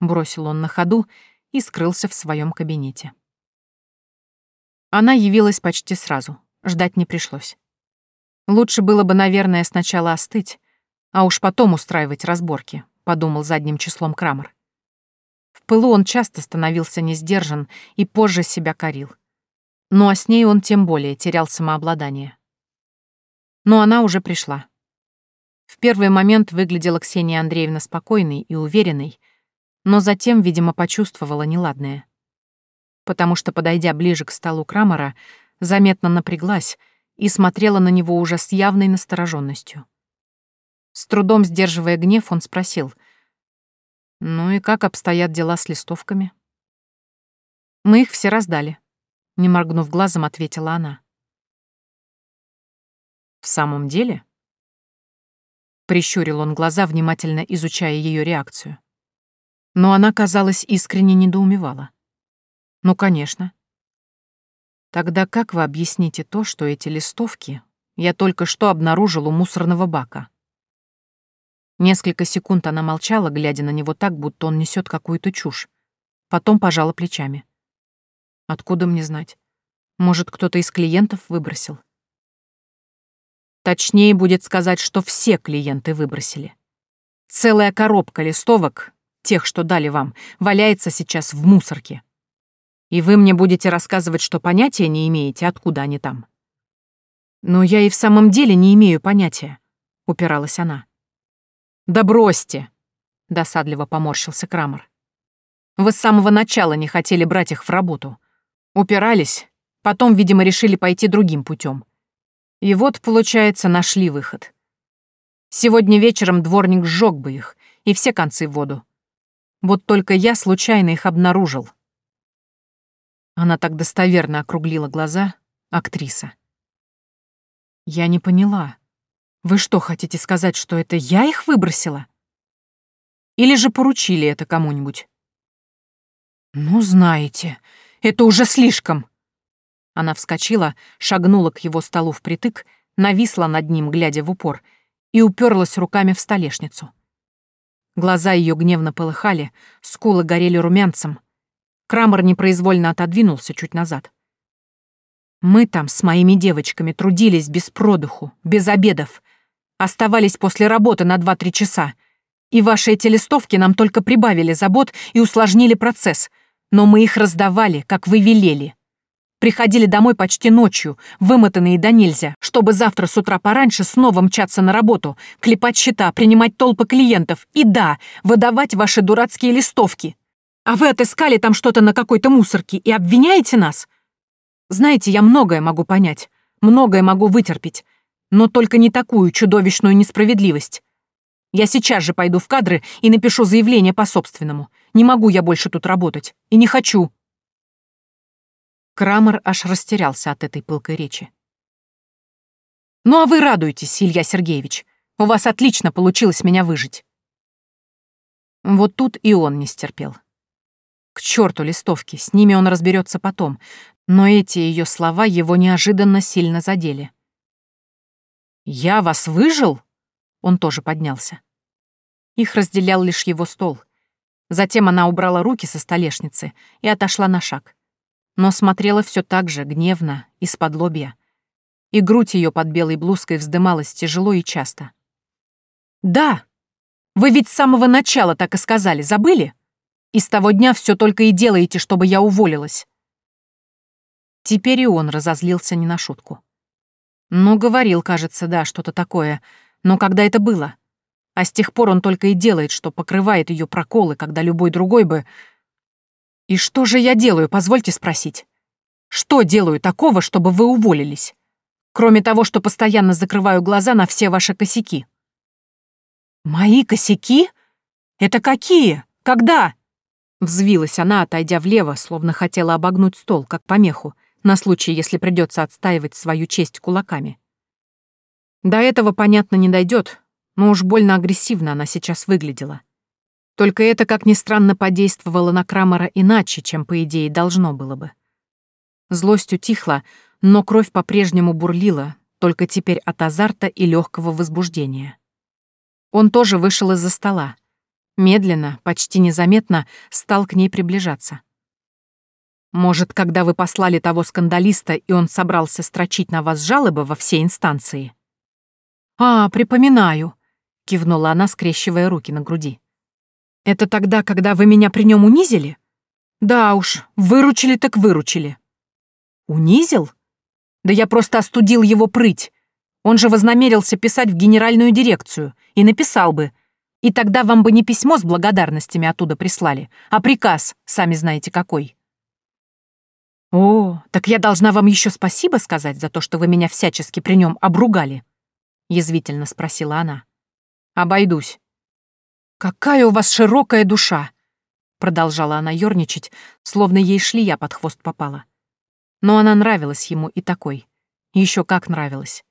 Бросил он на ходу и скрылся в своем кабинете. Она явилась почти сразу, ждать не пришлось. Лучше было бы, наверное, сначала остыть, а уж потом устраивать разборки, подумал задним числом Крамер. В пылу он часто становился несдержан и позже себя корил. Ну а с ней он тем более терял самообладание. Но она уже пришла. В первый момент выглядела Ксения Андреевна спокойной и уверенной, но затем, видимо, почувствовала неладное потому что, подойдя ближе к столу Крамера, заметно напряглась и смотрела на него уже с явной настороженностью. С трудом сдерживая гнев, он спросил, «Ну и как обстоят дела с листовками?» «Мы их все раздали», — не моргнув глазом, ответила она. «В самом деле?» Прищурил он глаза, внимательно изучая ее реакцию. Но она, казалось, искренне недоумевала. Ну, конечно. Тогда как вы объясните то, что эти листовки я только что обнаружил у мусорного бака? Несколько секунд она молчала, глядя на него так, будто он несет какую-то чушь. Потом пожала плечами. Откуда мне знать? Может, кто-то из клиентов выбросил? Точнее будет сказать, что все клиенты выбросили. Целая коробка листовок, тех, что дали вам, валяется сейчас в мусорке. И вы мне будете рассказывать, что понятия не имеете, откуда они там. Но я и в самом деле не имею понятия, упиралась она. Да бросьте, досадливо поморщился Крамер. Вы с самого начала не хотели брать их в работу. Упирались, потом, видимо, решили пойти другим путем. И вот, получается, нашли выход. Сегодня вечером дворник сжег бы их, и все концы в воду. Вот только я случайно их обнаружил. Она так достоверно округлила глаза, актриса. Я не поняла. Вы что, хотите сказать, что это я их выбросила? Или же поручили это кому-нибудь? Ну, знаете, это уже слишком. Она вскочила, шагнула к его столу впритык, нависла над ним, глядя в упор, и уперлась руками в столешницу. Глаза ее гневно полыхали, скулы горели румянцем. Крамер непроизвольно отодвинулся чуть назад. Мы там с моими девочками трудились без продыху, без обедов. Оставались после работы на 2-3 часа. И ваши эти листовки нам только прибавили забот и усложнили процесс. Но мы их раздавали, как вы велели. Приходили домой почти ночью, вымотанные до нельзя, чтобы завтра с утра пораньше снова мчаться на работу, клепать счета, принимать толпы клиентов и, да, выдавать ваши дурацкие листовки. А вы отыскали там что-то на какой-то мусорке и обвиняете нас? Знаете, я многое могу понять, многое могу вытерпеть, но только не такую чудовищную несправедливость. Я сейчас же пойду в кадры и напишу заявление по собственному. Не могу я больше тут работать. И не хочу. Крамер аж растерялся от этой пылкой речи. «Ну а вы радуетесь, Илья Сергеевич. У вас отлично получилось меня выжить». Вот тут и он не стерпел. К черту листовки, с ними он разберется потом, но эти ее слова его неожиданно сильно задели. «Я вас выжил?» Он тоже поднялся. Их разделял лишь его стол. Затем она убрала руки со столешницы и отошла на шаг. Но смотрела все так же, гневно, из-под лобья. И грудь ее под белой блузкой вздымалась тяжело и часто. «Да! Вы ведь с самого начала так и сказали, забыли?» И с того дня все только и делаете, чтобы я уволилась. Теперь и он разозлился не на шутку. Ну, говорил, кажется, да, что-то такое. Но когда это было? А с тех пор он только и делает, что покрывает ее проколы, когда любой другой бы... И что же я делаю, позвольте спросить? Что делаю такого, чтобы вы уволились? Кроме того, что постоянно закрываю глаза на все ваши косяки. Мои косяки? Это какие? Когда? Взвилась она, отойдя влево, словно хотела обогнуть стол, как помеху, на случай, если придется отстаивать свою честь кулаками. До этого, понятно, не дойдет, но уж больно агрессивно она сейчас выглядела. Только это, как ни странно, подействовало на Крамера иначе, чем, по идее, должно было бы. Злость утихла, но кровь по-прежнему бурлила, только теперь от азарта и легкого возбуждения. Он тоже вышел из-за стола, медленно, почти незаметно, стал к ней приближаться. Может, когда вы послали того скандалиста, и он собрался строчить на вас жалобы во все инстанции? «А, припоминаю», — кивнула она, скрещивая руки на груди. «Это тогда, когда вы меня при нем унизили? Да уж, выручили так выручили». «Унизил? Да я просто остудил его прыть. Он же вознамерился писать в генеральную дирекцию, и написал бы — и тогда вам бы не письмо с благодарностями оттуда прислали, а приказ, сами знаете какой. О, так я должна вам еще спасибо сказать за то, что вы меня всячески при нем обругали? Язвительно спросила она. Обойдусь. Какая у вас широкая душа! Продолжала она ерничать, словно ей шлия под хвост попала. Но она нравилась ему и такой. Еще как нравилась.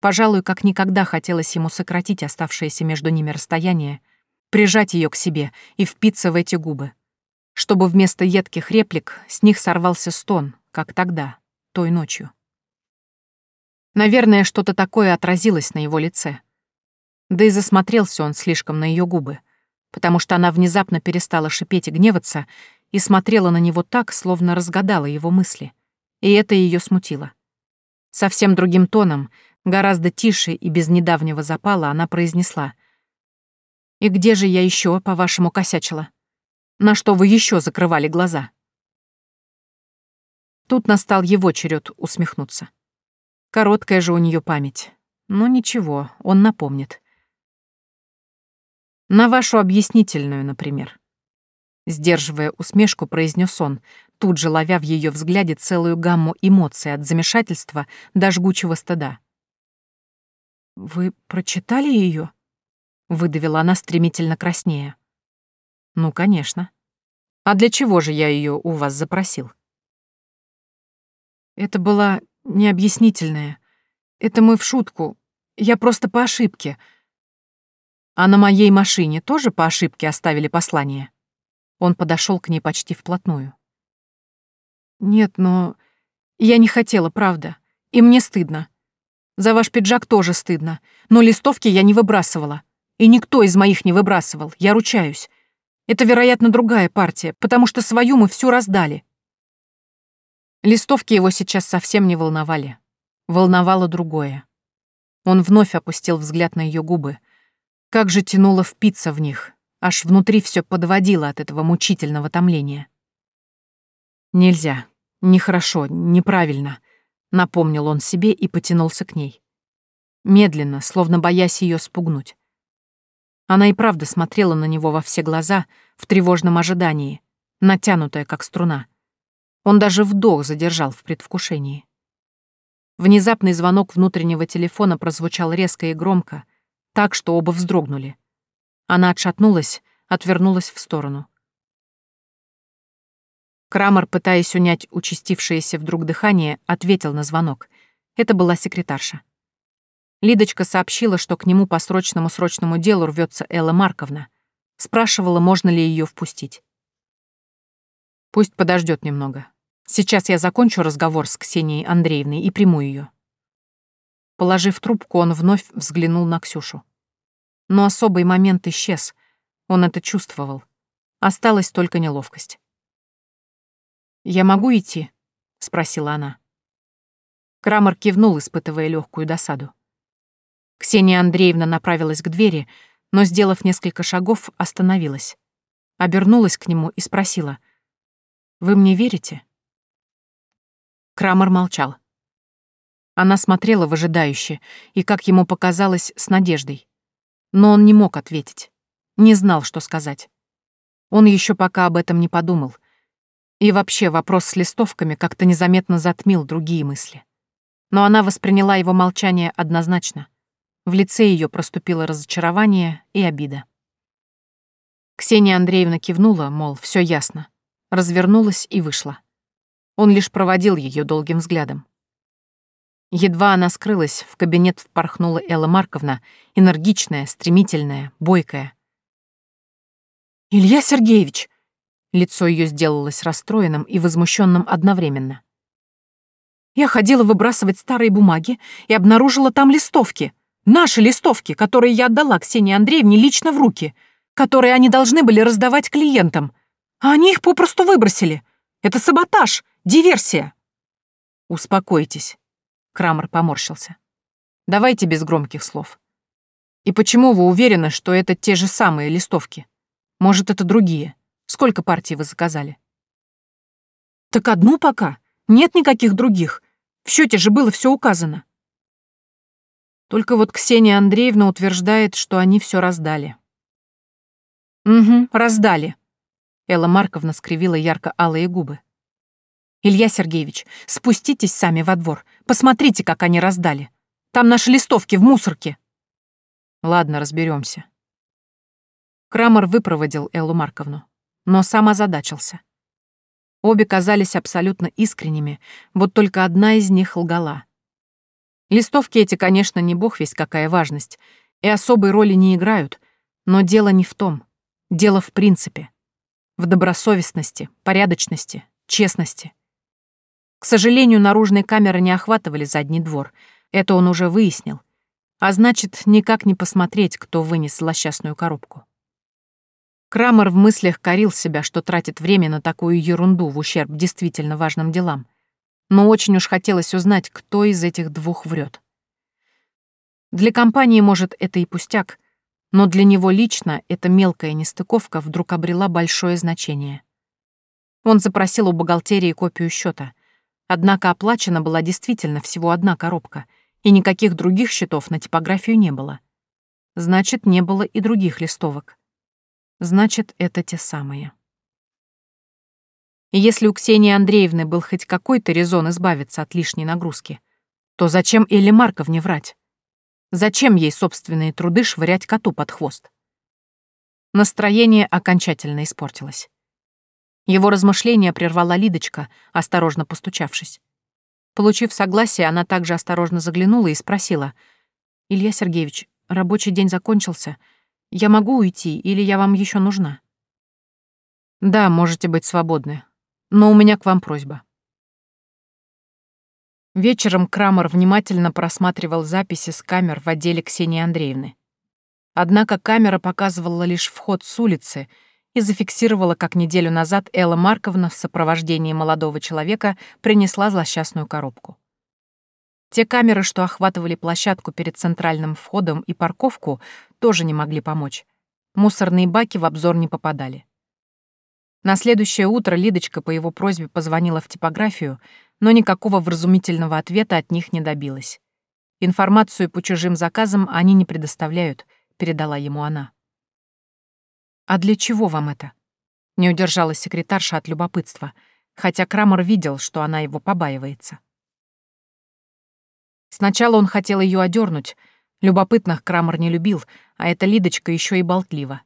Пожалуй, как никогда хотелось ему сократить оставшееся между ними расстояние, прижать ее к себе и впиться в эти губы, чтобы вместо едких реплик с них сорвался стон, как тогда, той ночью. Наверное, что-то такое отразилось на его лице. Да и засмотрелся он слишком на ее губы, потому что она внезапно перестала шипеть и гневаться и смотрела на него так, словно разгадала его мысли. И это ее смутило. Совсем другим тоном — Гораздо тише и без недавнего запала она произнесла. «И где же я еще, по-вашему, косячила? На что вы еще закрывали глаза?» Тут настал его черед усмехнуться. Короткая же у нее память. Ну ничего, он напомнит. На вашу объяснительную, например. Сдерживая усмешку, произнес он, тут же ловя в ее взгляде целую гамму эмоций от замешательства до жгучего стыда. «Вы прочитали ее? — выдавила она стремительно краснее. «Ну, конечно. А для чего же я ее у вас запросил?» «Это была необъяснительная. Это мы в шутку. Я просто по ошибке. А на моей машине тоже по ошибке оставили послание?» Он подошел к ней почти вплотную. «Нет, но я не хотела, правда. И мне стыдно. За ваш пиджак тоже стыдно. Но листовки я не выбрасывала. И никто из моих не выбрасывал, я ручаюсь. Это, вероятно, другая партия, потому что свою мы всю раздали. Листовки его сейчас совсем не волновали. Волновало другое. Он вновь опустил взгляд на ее губы. Как же тянуло впиться в них. Аж внутри все подводило от этого мучительного томления. Нельзя. Нехорошо, неправильно напомнил он себе и потянулся к ней. Медленно, словно боясь ее спугнуть. Она и правда смотрела на него во все глаза в тревожном ожидании, натянутая, как струна. Он даже вдох задержал в предвкушении. Внезапный звонок внутреннего телефона прозвучал резко и громко, так, что оба вздрогнули. Она отшатнулась, отвернулась в сторону. Крамер, пытаясь унять участившееся вдруг дыхание, ответил на звонок. Это была секретарша. Лидочка сообщила, что к нему по срочному-срочному делу рвется Элла Марковна. Спрашивала, можно ли ее впустить. Пусть подождет немного. Сейчас я закончу разговор с Ксенией Андреевной и приму ее. Положив трубку, он вновь взглянул на Ксюшу. Но особый момент исчез. Он это чувствовал. Осталась только неловкость. «Я могу идти?» — спросила она. Крамер кивнул, испытывая легкую досаду. Ксения Андреевна направилась к двери, но, сделав несколько шагов, остановилась. Обернулась к нему и спросила. «Вы мне верите?» Крамер молчал. Она смотрела выжидающе и, как ему показалось, с надеждой. Но он не мог ответить. Не знал, что сказать. Он еще пока об этом не подумал — и вообще вопрос с листовками как-то незаметно затмил другие мысли. Но она восприняла его молчание однозначно. В лице ее проступило разочарование и обида. Ксения Андреевна кивнула, мол, все ясно. Развернулась и вышла. Он лишь проводил ее долгим взглядом. Едва она скрылась, в кабинет впорхнула Элла Марковна, энергичная, стремительная, бойкая. «Илья Сергеевич!» Лицо ее сделалось расстроенным и возмущенным одновременно. Я ходила выбрасывать старые бумаги и обнаружила там листовки. Наши листовки, которые я отдала Ксении Андреевне лично в руки, которые они должны были раздавать клиентам. А они их попросту выбросили. Это саботаж, диверсия. Успокойтесь. Крамер поморщился. Давайте без громких слов. И почему вы уверены, что это те же самые листовки? Может, это другие? Сколько партий вы заказали? Так одну пока. Нет никаких других. В счете же было все указано. Только вот Ксения Андреевна утверждает, что они все раздали. Угу, раздали. Элла Марковна скривила ярко-алые губы. «Илья Сергеевич, спуститесь сами во двор. Посмотрите, как они раздали. Там наши листовки в мусорке». «Ладно, разберемся. Крамер выпроводил Эллу Марковну но сам озадачился. Обе казались абсолютно искренними, вот только одна из них лгала. Листовки эти, конечно, не бог весь какая важность, и особой роли не играют, но дело не в том. Дело в принципе. В добросовестности, порядочности, честности. К сожалению, наружные камеры не охватывали задний двор. Это он уже выяснил. А значит, никак не посмотреть, кто вынес злосчастную коробку. Крамер в мыслях корил себя, что тратит время на такую ерунду в ущерб действительно важным делам. Но очень уж хотелось узнать, кто из этих двух врет. Для компании, может, это и пустяк, но для него лично эта мелкая нестыковка вдруг обрела большое значение. Он запросил у бухгалтерии копию счета, однако оплачена была действительно всего одна коробка, и никаких других счетов на типографию не было. Значит, не было и других листовок. Значит, это те самые. И если у Ксении Андреевны был хоть какой-то резон избавиться от лишней нагрузки, то зачем Элли Марковне врать? Зачем ей собственные труды швырять коту под хвост? Настроение окончательно испортилось. Его размышления прервала Лидочка, осторожно постучавшись. Получив согласие, она также осторожно заглянула и спросила. «Илья Сергеевич, рабочий день закончился. Я могу уйти или я вам еще нужна?» «Да, можете быть свободны. Но у меня к вам просьба». Вечером Крамер внимательно просматривал записи с камер в отделе Ксении Андреевны. Однако камера показывала лишь вход с улицы — и зафиксировала, как неделю назад Элла Марковна в сопровождении молодого человека принесла злосчастную коробку. Те камеры, что охватывали площадку перед центральным входом и парковку, тоже не могли помочь. Мусорные баки в обзор не попадали. На следующее утро Лидочка по его просьбе позвонила в типографию, но никакого вразумительного ответа от них не добилась. Информацию по чужим заказам они не предоставляют, передала ему она. «А для чего вам это?» Не удержалась секретарша от любопытства, хотя Крамер видел, что она его побаивается. Сначала он хотел ее одернуть. Любопытных Крамер не любил, а эта Лидочка еще и болтлива.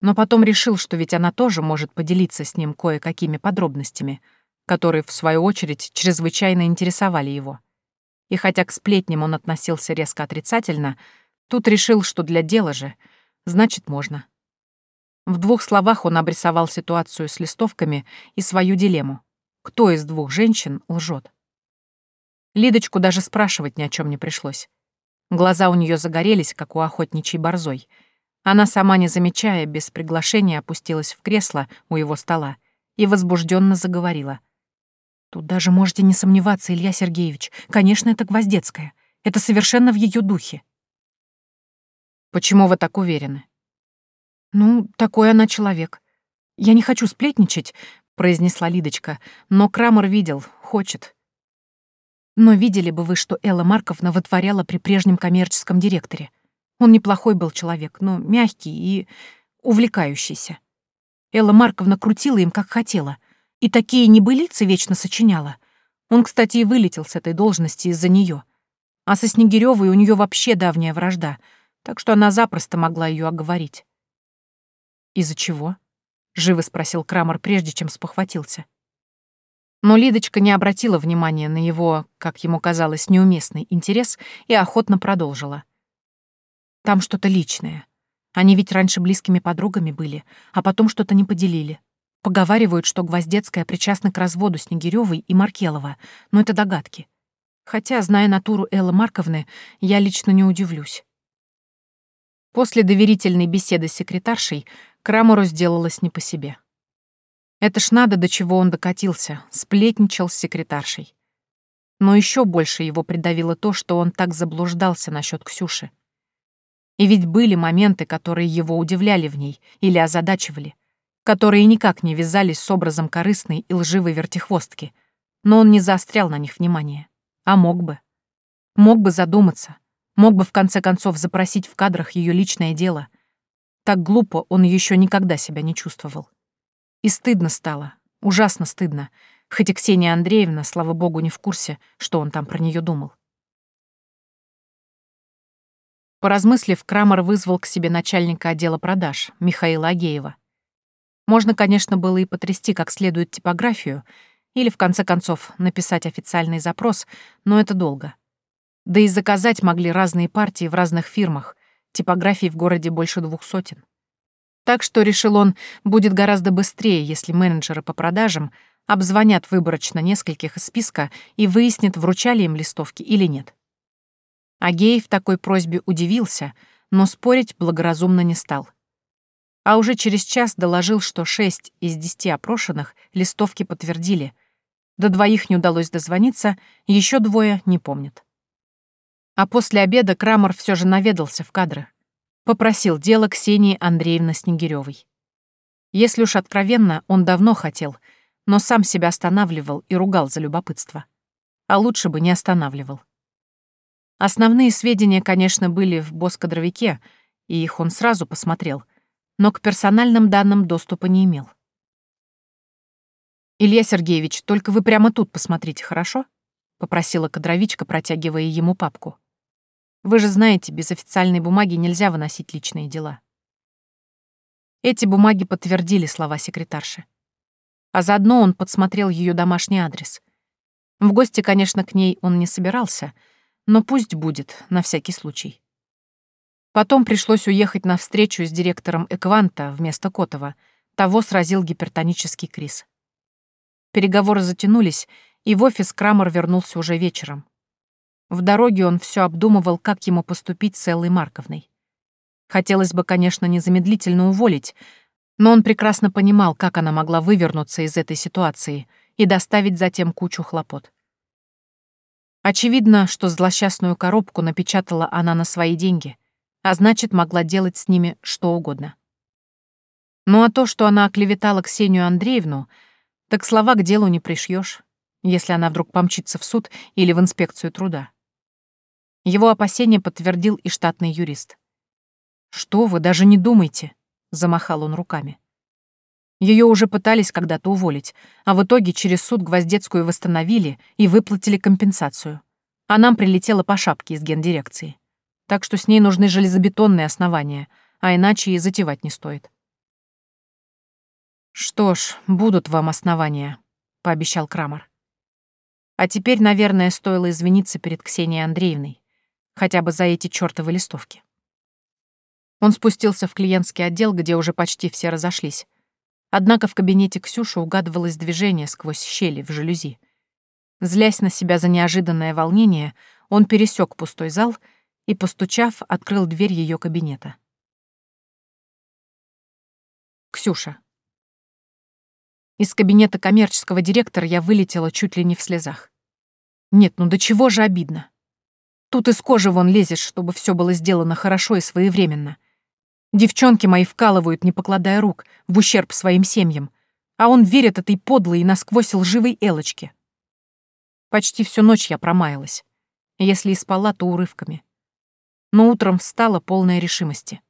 Но потом решил, что ведь она тоже может поделиться с ним кое-какими подробностями, которые, в свою очередь, чрезвычайно интересовали его. И хотя к сплетням он относился резко отрицательно, тут решил, что для дела же, значит, можно. В двух словах он обрисовал ситуацию с листовками и свою дилемму. Кто из двух женщин лжет? Лидочку даже спрашивать ни о чем не пришлось. Глаза у нее загорелись, как у охотничьей борзой. Она, сама не замечая, без приглашения опустилась в кресло у его стола и возбужденно заговорила. «Тут даже можете не сомневаться, Илья Сергеевич. Конечно, это Гвоздецкая. Это совершенно в ее духе». «Почему вы так уверены?» «Ну, такой она человек. Я не хочу сплетничать», — произнесла Лидочка, но Крамер видел, хочет. Но видели бы вы, что Элла Марковна вытворяла при прежнем коммерческом директоре. Он неплохой был человек, но мягкий и увлекающийся. Элла Марковна крутила им, как хотела, и такие небылицы вечно сочиняла. Он, кстати, и вылетел с этой должности из-за нее. А со Снегирёвой у нее вообще давняя вражда, так что она запросто могла ее оговорить. «Из-за чего?» — живо спросил Крамер, прежде чем спохватился. Но Лидочка не обратила внимания на его, как ему казалось, неуместный интерес и охотно продолжила. «Там что-то личное. Они ведь раньше близкими подругами были, а потом что-то не поделили. Поговаривают, что Гвоздецкая причастна к разводу Снегирёвой и Маркелова, но это догадки. Хотя, зная натуру Эллы Марковны, я лично не удивлюсь. После доверительной беседы с секретаршей Крамору сделалось не по себе. Это ж надо, до чего он докатился, сплетничал с секретаршей. Но еще больше его придавило то, что он так заблуждался насчет Ксюши. И ведь были моменты, которые его удивляли в ней или озадачивали, которые никак не вязались с образом корыстной и лживой вертихвостки, но он не заострял на них внимание. А мог бы. Мог бы задуматься, мог бы в конце концов запросить в кадрах ее личное дело — так глупо он еще никогда себя не чувствовал. И стыдно стало, ужасно стыдно, хоть и Ксения Андреевна, слава богу, не в курсе, что он там про нее думал. Поразмыслив, Крамер вызвал к себе начальника отдела продаж, Михаила Агеева. Можно, конечно, было и потрясти как следует типографию, или, в конце концов, написать официальный запрос, но это долго. Да и заказать могли разные партии в разных фирмах, Типографий в городе больше двух сотен. Так что, решил он, будет гораздо быстрее, если менеджеры по продажам обзвонят выборочно нескольких из списка и выяснят, вручали им листовки или нет. Агеев такой просьбе удивился, но спорить благоразумно не стал. А уже через час доложил, что шесть из десяти опрошенных листовки подтвердили. До двоих не удалось дозвониться, еще двое не помнят. А после обеда Крамер все же наведался в кадры. Попросил дело Ксении Андреевны Снегирёвой. Если уж откровенно, он давно хотел, но сам себя останавливал и ругал за любопытство. А лучше бы не останавливал. Основные сведения, конечно, были в Боскадровике, и их он сразу посмотрел, но к персональным данным доступа не имел. «Илья Сергеевич, только вы прямо тут посмотрите, хорошо?» — попросила кадровичка, протягивая ему папку. Вы же знаете, без официальной бумаги нельзя выносить личные дела. Эти бумаги подтвердили слова секретарши. А заодно он подсмотрел ее домашний адрес. В гости, конечно, к ней он не собирался, но пусть будет, на всякий случай. Потом пришлось уехать на встречу с директором Экванта вместо Котова. Того сразил гипертонический криз. Переговоры затянулись, и в офис Крамер вернулся уже вечером. В дороге он все обдумывал, как ему поступить с Эллой Марковной. Хотелось бы, конечно, незамедлительно уволить, но он прекрасно понимал, как она могла вывернуться из этой ситуации и доставить затем кучу хлопот. Очевидно, что злосчастную коробку напечатала она на свои деньги, а значит, могла делать с ними что угодно. Ну а то, что она оклеветала Ксению Андреевну, так слова к делу не пришьешь, если она вдруг помчится в суд или в инспекцию труда. Его опасения подтвердил и штатный юрист. «Что вы, даже не думайте», — замахал он руками. Ее уже пытались когда-то уволить, а в итоге через суд Гвоздецкую восстановили и выплатили компенсацию. А нам прилетело по шапке из гендирекции. Так что с ней нужны железобетонные основания, а иначе и затевать не стоит. «Что ж, будут вам основания», — пообещал Крамер. А теперь, наверное, стоило извиниться перед Ксенией Андреевной хотя бы за эти чёртовы листовки. Он спустился в клиентский отдел, где уже почти все разошлись. Однако в кабинете Ксюши угадывалось движение сквозь щели в жалюзи. Злясь на себя за неожиданное волнение, он пересек пустой зал и, постучав, открыл дверь ее кабинета. Ксюша. Из кабинета коммерческого директора я вылетела чуть ли не в слезах. Нет, ну до чего же обидно. Тут из кожи вон лезешь, чтобы все было сделано хорошо и своевременно. Девчонки мои вкалывают, не покладая рук, в ущерб своим семьям, а он верит этой подлой и насквозь лживой Элочке. Почти всю ночь я промаялась. Если и спала, то урывками. Но утром встала полная решимости.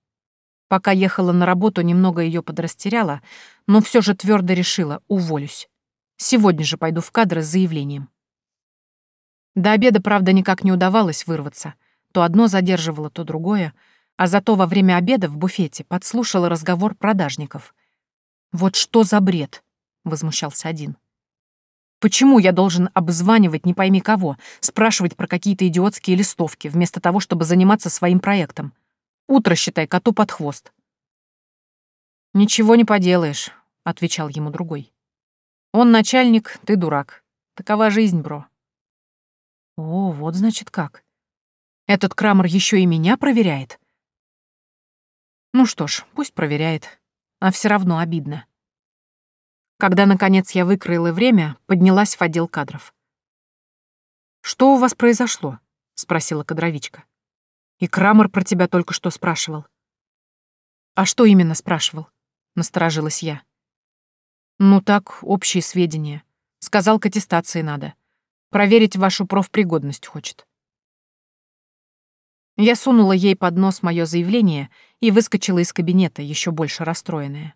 Пока ехала на работу, немного ее подрастеряла, но все же твердо решила, уволюсь. Сегодня же пойду в кадры с заявлением. До обеда, правда, никак не удавалось вырваться. То одно задерживало, то другое. А зато во время обеда в буфете подслушала разговор продажников. «Вот что за бред?» — возмущался один. «Почему я должен обзванивать не пойми кого, спрашивать про какие-то идиотские листовки, вместо того, чтобы заниматься своим проектом? Утро, считай, коту под хвост». «Ничего не поделаешь», — отвечал ему другой. «Он начальник, ты дурак. Такова жизнь, бро». О, вот значит как. Этот Крамер еще и меня проверяет. Ну что ж, пусть проверяет. А все равно обидно. Когда, наконец, я выкроила время, поднялась в отдел кадров. «Что у вас произошло?» — спросила кадровичка. «И Крамер про тебя только что спрашивал». «А что именно спрашивал?» — насторожилась я. «Ну так, общие сведения. Сказал, к аттестации надо. Проверить вашу профпригодность хочет. Я сунула ей под нос мое заявление и выскочила из кабинета, еще больше расстроенная.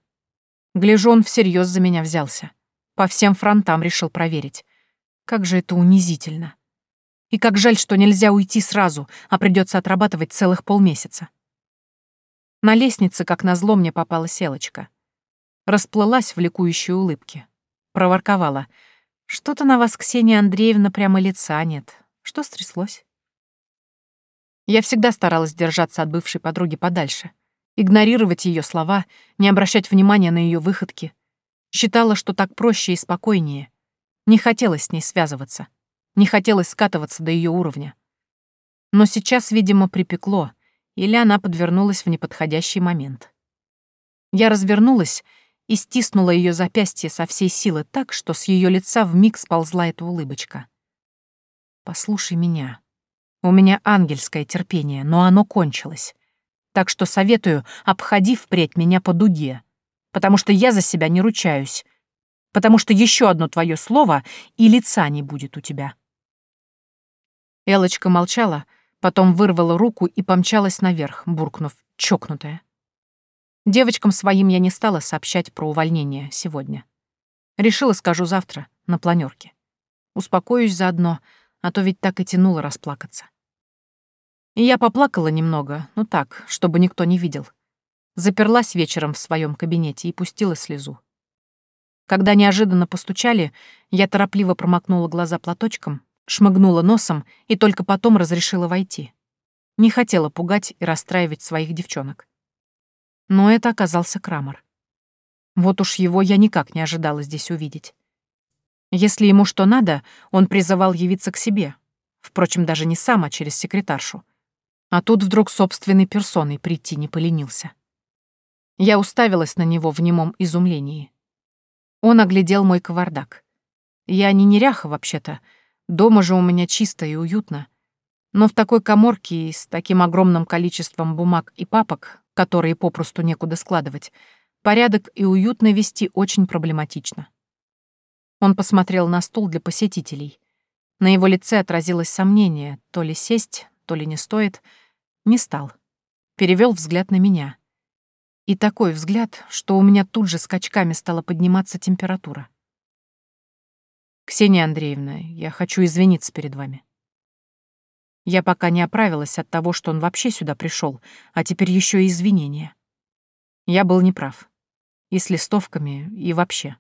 Гляжу, он всерьез за меня взялся. По всем фронтам решил проверить. Как же это унизительно. И как жаль, что нельзя уйти сразу, а придется отрабатывать целых полмесяца. На лестнице, как назло, мне попала селочка. Расплылась в ликующей улыбке. Проворковала — что-то на вас, Ксения Андреевна, прямо лица нет. Что стряслось? Я всегда старалась держаться от бывшей подруги подальше, игнорировать ее слова, не обращать внимания на ее выходки. Считала, что так проще и спокойнее. Не хотелось с ней связываться, не хотелось скатываться до ее уровня. Но сейчас, видимо, припекло, или она подвернулась в неподходящий момент. Я развернулась и стиснула ее запястье со всей силы так, что с ее лица вмиг сползла эта улыбочка. «Послушай меня. У меня ангельское терпение, но оно кончилось. Так что советую, обходи впредь меня по дуге, потому что я за себя не ручаюсь, потому что еще одно твое слово и лица не будет у тебя». Элочка молчала, потом вырвала руку и помчалась наверх, буркнув «чокнутая». Девочкам своим я не стала сообщать про увольнение сегодня. Решила, скажу завтра, на планерке. Успокоюсь заодно, а то ведь так и тянуло расплакаться. Я поплакала немного, ну так, чтобы никто не видел. Заперлась вечером в своем кабинете и пустила слезу. Когда неожиданно постучали, я торопливо промокнула глаза платочком, шмыгнула носом и только потом разрешила войти. Не хотела пугать и расстраивать своих девчонок. Но это оказался Крамер. Вот уж его я никак не ожидала здесь увидеть. Если ему что надо, он призывал явиться к себе. Впрочем, даже не сам, а через секретаршу. А тут вдруг собственной персоной прийти не поленился. Я уставилась на него в немом изумлении. Он оглядел мой кавардак. Я не неряха вообще-то, дома же у меня чисто и уютно. Но в такой коморке и с таким огромным количеством бумаг и папок, которые попросту некуда складывать, порядок и уютно вести очень проблематично. Он посмотрел на стул для посетителей. На его лице отразилось сомнение, то ли сесть, то ли не стоит. Не стал. Перевел взгляд на меня. И такой взгляд, что у меня тут же скачками стала подниматься температура. «Ксения Андреевна, я хочу извиниться перед вами». Я пока не оправилась от того, что он вообще сюда пришел, а теперь еще и извинения. Я был неправ. И с листовками, и вообще.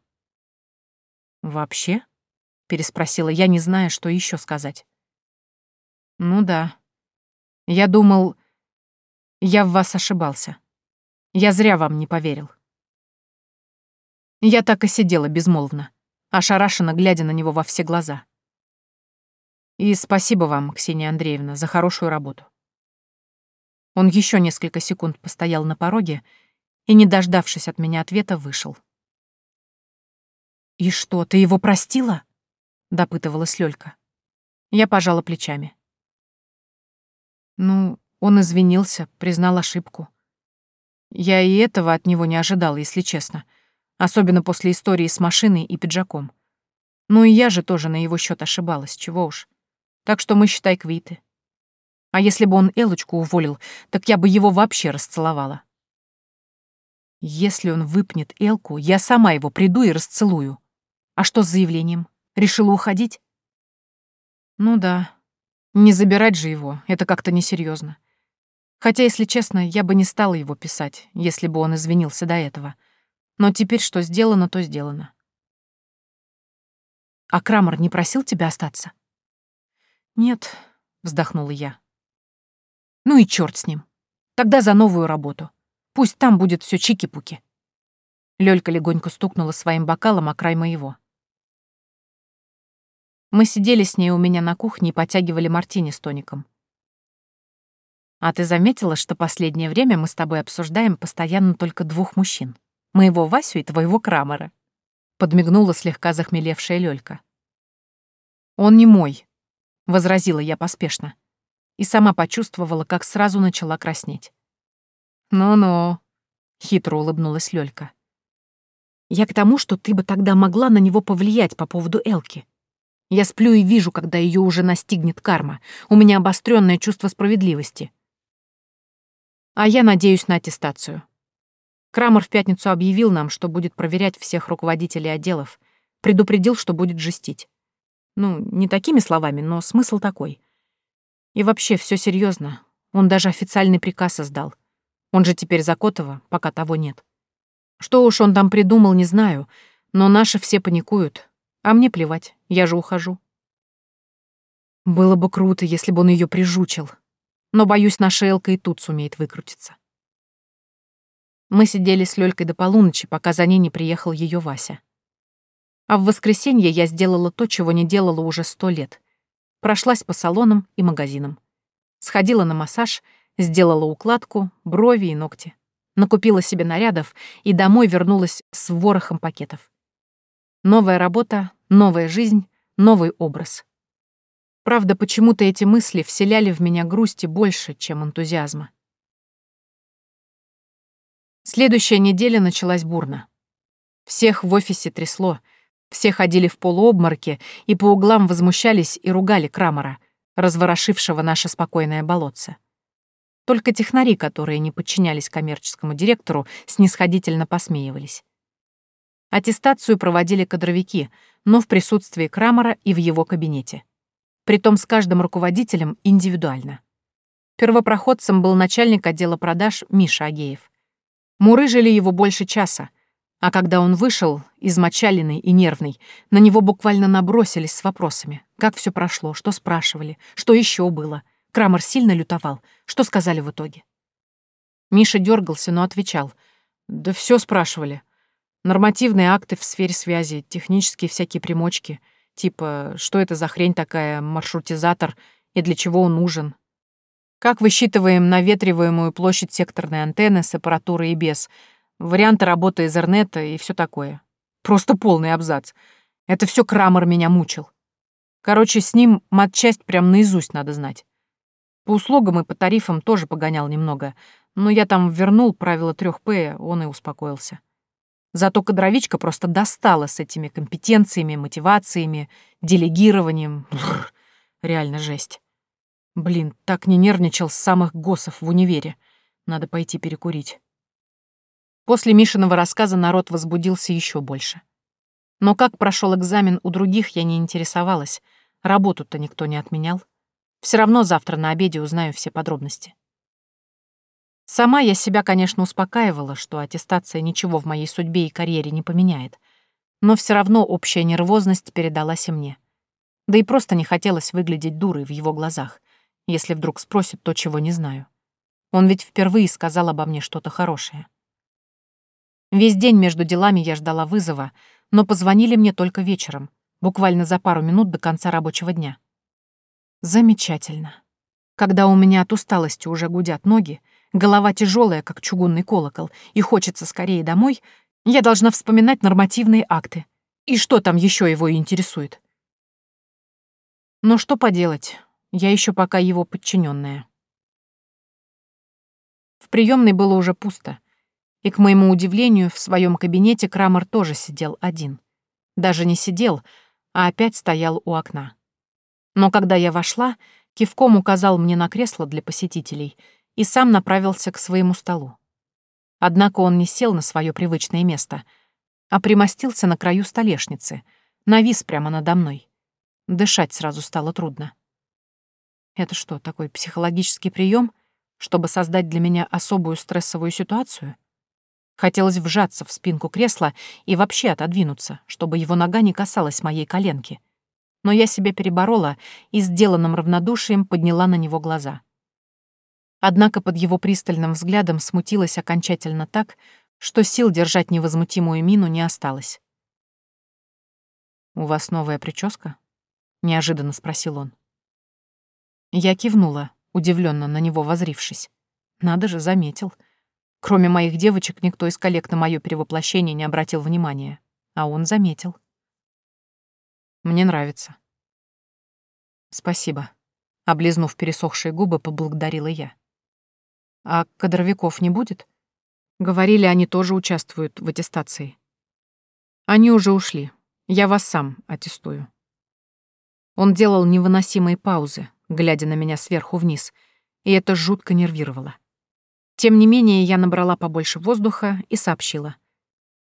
«Вообще?» — переспросила я, не зная, что еще сказать. «Ну да. Я думал... Я в вас ошибался. Я зря вам не поверил». Я так и сидела безмолвно, ошарашенно глядя на него во все глаза. И спасибо вам, Ксения Андреевна, за хорошую работу. Он еще несколько секунд постоял на пороге и, не дождавшись от меня ответа, вышел. «И что, ты его простила?» — допытывалась Лёлька. Я пожала плечами. Ну, он извинился, признал ошибку. Я и этого от него не ожидала, если честно. Особенно после истории с машиной и пиджаком. Ну и я же тоже на его счет ошибалась, чего уж. Так что мы, считай, квиты. А если бы он Элочку уволил, так я бы его вообще расцеловала. Если он выпнет Элку, я сама его приду и расцелую. А что с заявлением? Решила уходить? Ну да. Не забирать же его, это как-то несерьезно. Хотя, если честно, я бы не стала его писать, если бы он извинился до этого. Но теперь что сделано, то сделано. А Крамер не просил тебя остаться? «Нет», — вздохнула я. «Ну и черт с ним. Тогда за новую работу. Пусть там будет все чики-пуки». Лёлька легонько стукнула своим бокалом о край моего. Мы сидели с ней у меня на кухне и потягивали мартини с тоником. «А ты заметила, что последнее время мы с тобой обсуждаем постоянно только двух мужчин? Моего Васю и твоего Крамера?» Подмигнула слегка захмелевшая Лёлька. «Он не мой», — возразила я поспешно. И сама почувствовала, как сразу начала краснеть. «Ну-ну», — хитро улыбнулась Лёлька. «Я к тому, что ты бы тогда могла на него повлиять по поводу Элки. Я сплю и вижу, когда ее уже настигнет карма. У меня обостренное чувство справедливости. А я надеюсь на аттестацию. Крамер в пятницу объявил нам, что будет проверять всех руководителей отделов, предупредил, что будет жестить. Ну, не такими словами, но смысл такой. И вообще все серьезно. Он даже официальный приказ издал. Он же теперь за Котова, пока того нет. Что уж он там придумал, не знаю, но наши все паникуют. А мне плевать, я же ухожу. Было бы круто, если бы он ее прижучил. Но, боюсь, наша Элка и тут сумеет выкрутиться. Мы сидели с Лёлькой до полуночи, пока за ней не приехал ее Вася. А в воскресенье я сделала то, чего не делала уже сто лет. Прошлась по салонам и магазинам. Сходила на массаж, сделала укладку, брови и ногти. Накупила себе нарядов и домой вернулась с ворохом пакетов. Новая работа, новая жизнь, новый образ. Правда, почему-то эти мысли вселяли в меня грусти больше, чем энтузиазма. Следующая неделя началась бурно. Всех в офисе трясло — все ходили в полуобморке и по углам возмущались и ругали Крамера, разворошившего наше спокойное болотце. Только технари, которые не подчинялись коммерческому директору, снисходительно посмеивались. Аттестацию проводили кадровики, но в присутствии Крамера и в его кабинете. Притом с каждым руководителем индивидуально. Первопроходцем был начальник отдела продаж Миша Агеев. Мурыжили его больше часа, а когда он вышел, измочаленный и нервный, на него буквально набросились с вопросами. Как все прошло, что спрашивали, что еще было. Крамер сильно лютовал. Что сказали в итоге? Миша дергался, но отвечал. Да все спрашивали. Нормативные акты в сфере связи, технические всякие примочки. Типа, что это за хрень такая, маршрутизатор, и для чего он нужен. Как высчитываем наветриваемую площадь секторной антенны с аппаратурой и без — варианты работы Эзернета и все такое. Просто полный абзац. Это все Крамер меня мучил. Короче, с ним матчасть прям наизусть надо знать. По услугам и по тарифам тоже погонял немного, но я там вернул правило 3П, он и успокоился. Зато кадровичка просто достала с этими компетенциями, мотивациями, делегированием. Бррр, реально жесть. Блин, так не нервничал с самых госов в универе. Надо пойти перекурить. После Мишиного рассказа народ возбудился еще больше. Но как прошел экзамен у других, я не интересовалась. Работу-то никто не отменял. Все равно завтра на обеде узнаю все подробности. Сама я себя, конечно, успокаивала, что аттестация ничего в моей судьбе и карьере не поменяет. Но все равно общая нервозность передалась и мне. Да и просто не хотелось выглядеть дурой в его глазах, если вдруг спросит то, чего не знаю. Он ведь впервые сказал обо мне что-то хорошее. Весь день между делами я ждала вызова, но позвонили мне только вечером, буквально за пару минут до конца рабочего дня. Замечательно. Когда у меня от усталости уже гудят ноги, голова тяжелая, как чугунный колокол, и хочется скорее домой, я должна вспоминать нормативные акты. И что там еще его интересует? Но что поделать, я еще пока его подчиненная. В приемной было уже пусто. И, к моему удивлению, в своем кабинете Крамер тоже сидел один. Даже не сидел, а опять стоял у окна. Но когда я вошла, кивком указал мне на кресло для посетителей и сам направился к своему столу. Однако он не сел на свое привычное место, а примостился на краю столешницы, навис прямо надо мной. Дышать сразу стало трудно. Это что, такой психологический прием, чтобы создать для меня особую стрессовую ситуацию? Хотелось вжаться в спинку кресла и вообще отодвинуться, чтобы его нога не касалась моей коленки. Но я себя переборола и сделанным равнодушием подняла на него глаза. Однако под его пристальным взглядом смутилась окончательно так, что сил держать невозмутимую мину не осталось. «У вас новая прическа?» — неожиданно спросил он. Я кивнула, удивленно на него возрившись. Надо же, заметил — Кроме моих девочек, никто из коллег на мое перевоплощение не обратил внимания. А он заметил. Мне нравится. Спасибо. Облизнув пересохшие губы, поблагодарила я. А кадровиков не будет? Говорили, они тоже участвуют в аттестации. Они уже ушли. Я вас сам аттестую. Он делал невыносимые паузы, глядя на меня сверху вниз, и это жутко нервировало. Тем не менее, я набрала побольше воздуха и сообщила.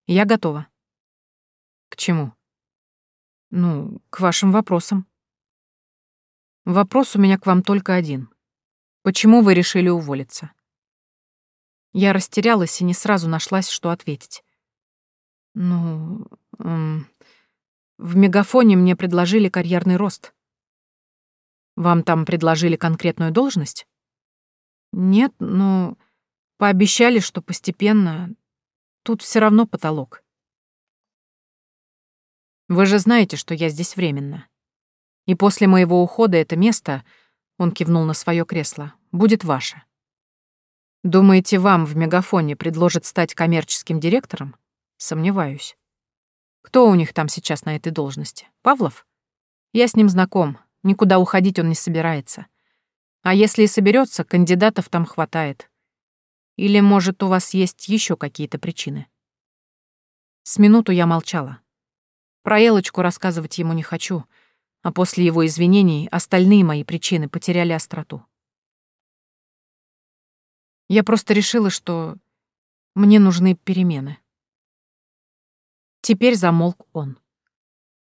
«Я готова». «К чему?» «Ну, к вашим вопросам». «Вопрос у меня к вам только один. Почему вы решили уволиться?» Я растерялась и не сразу нашлась, что ответить. «Ну, эм, в Мегафоне мне предложили карьерный рост». «Вам там предложили конкретную должность?» «Нет, но Пообещали, что постепенно. Тут все равно потолок. Вы же знаете, что я здесь временно. И после моего ухода это место, он кивнул на свое кресло, будет ваше. Думаете, вам в Мегафоне предложат стать коммерческим директором? Сомневаюсь. Кто у них там сейчас на этой должности? Павлов? Я с ним знаком, никуда уходить он не собирается. А если и соберется, кандидатов там хватает. Или, может, у вас есть еще какие-то причины?» С минуту я молчала. Про Элочку рассказывать ему не хочу, а после его извинений остальные мои причины потеряли остроту. Я просто решила, что мне нужны перемены. Теперь замолк он.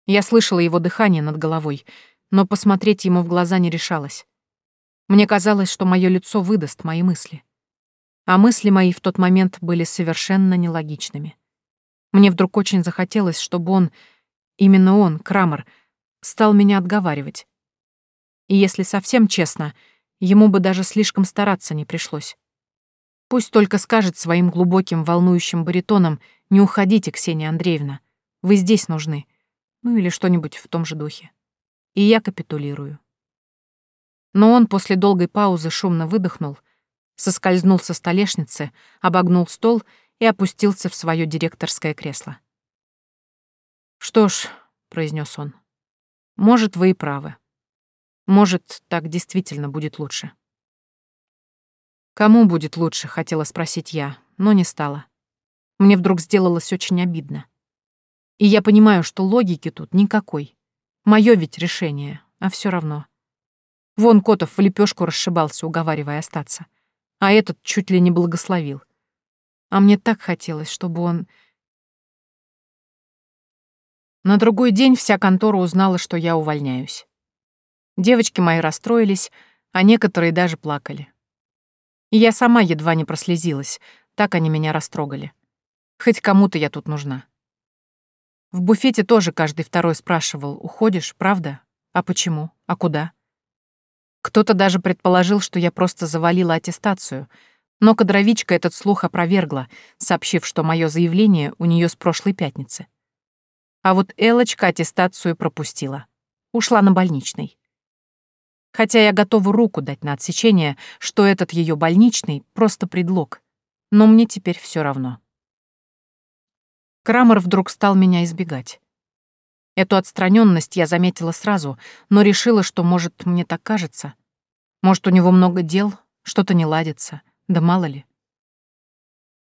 Я слышала его дыхание над головой, но посмотреть ему в глаза не решалась. Мне казалось, что мое лицо выдаст мои мысли. А мысли мои в тот момент были совершенно нелогичными. Мне вдруг очень захотелось, чтобы он, именно он, Крамер, стал меня отговаривать. И если совсем честно, ему бы даже слишком стараться не пришлось. Пусть только скажет своим глубоким, волнующим баритоном «Не уходите, Ксения Андреевна, вы здесь нужны», ну или что-нибудь в том же духе. И я капитулирую. Но он после долгой паузы шумно выдохнул, соскользнул со столешницы, обогнул стол и опустился в свое директорское кресло. «Что ж», — произнес он, — «может, вы и правы. Может, так действительно будет лучше». «Кому будет лучше?» — хотела спросить я, но не стала. Мне вдруг сделалось очень обидно. И я понимаю, что логики тут никакой. Моё ведь решение, а все равно. Вон Котов в лепешку расшибался, уговаривая остаться. А этот чуть ли не благословил. А мне так хотелось, чтобы он... На другой день вся контора узнала, что я увольняюсь. Девочки мои расстроились, а некоторые даже плакали. И я сама едва не прослезилась, так они меня растрогали. Хоть кому-то я тут нужна. В буфете тоже каждый второй спрашивал, уходишь, правда? А почему? А куда? Кто-то даже предположил, что я просто завалила аттестацию, но кадровичка этот слух опровергла, сообщив, что мое заявление у нее с прошлой пятницы. А вот Элочка аттестацию пропустила. Ушла на больничный. Хотя я готова руку дать на отсечение, что этот ее больничный — просто предлог. Но мне теперь все равно. Крамер вдруг стал меня избегать. Эту отстраненность я заметила сразу, но решила, что, может, мне так кажется. Может, у него много дел, что-то не ладится, да мало ли.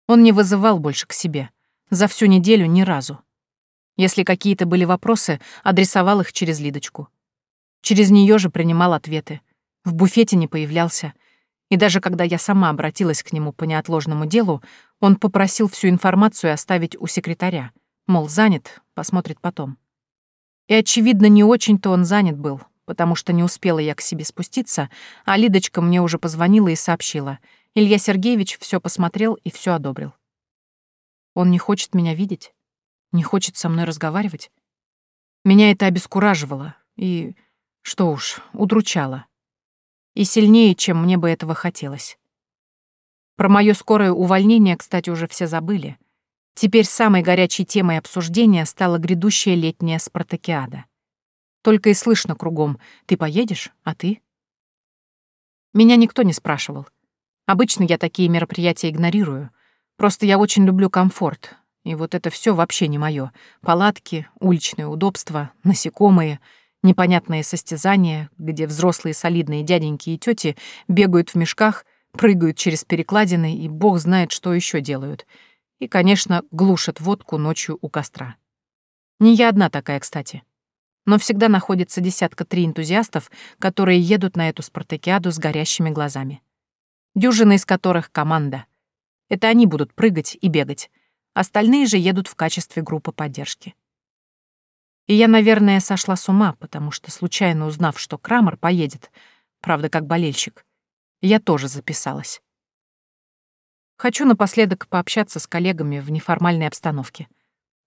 Он не вызывал больше к себе. За всю неделю ни разу. Если какие-то были вопросы, адресовал их через Лидочку. Через нее же принимал ответы. В буфете не появлялся. И даже когда я сама обратилась к нему по неотложному делу, он попросил всю информацию оставить у секретаря. Мол, занят, посмотрит потом. И, очевидно, не очень-то он занят был, потому что не успела я к себе спуститься, а Лидочка мне уже позвонила и сообщила. Илья Сергеевич все посмотрел и все одобрил. Он не хочет меня видеть? Не хочет со мной разговаривать? Меня это обескураживало и что уж, удручало. И сильнее, чем мне бы этого хотелось. Про мое скорое увольнение, кстати, уже все забыли. Теперь самой горячей темой обсуждения стала грядущая летняя спартакиада. Только и слышно кругом «Ты поедешь? А ты?» Меня никто не спрашивал. Обычно я такие мероприятия игнорирую. Просто я очень люблю комфорт. И вот это все вообще не мое. Палатки, уличные удобства, насекомые — непонятные состязания, где взрослые солидные дяденьки и тети бегают в мешках, прыгают через перекладины и бог знает, что еще делают. И, конечно, глушат водку ночью у костра. Не я одна такая, кстати. Но всегда находится десятка три энтузиастов, которые едут на эту спартакиаду с горящими глазами. Дюжина из которых — команда. Это они будут прыгать и бегать. Остальные же едут в качестве группы поддержки. И я, наверное, сошла с ума, потому что, случайно узнав, что Крамер поедет, правда, как болельщик, я тоже записалась. Хочу напоследок пообщаться с коллегами в неформальной обстановке.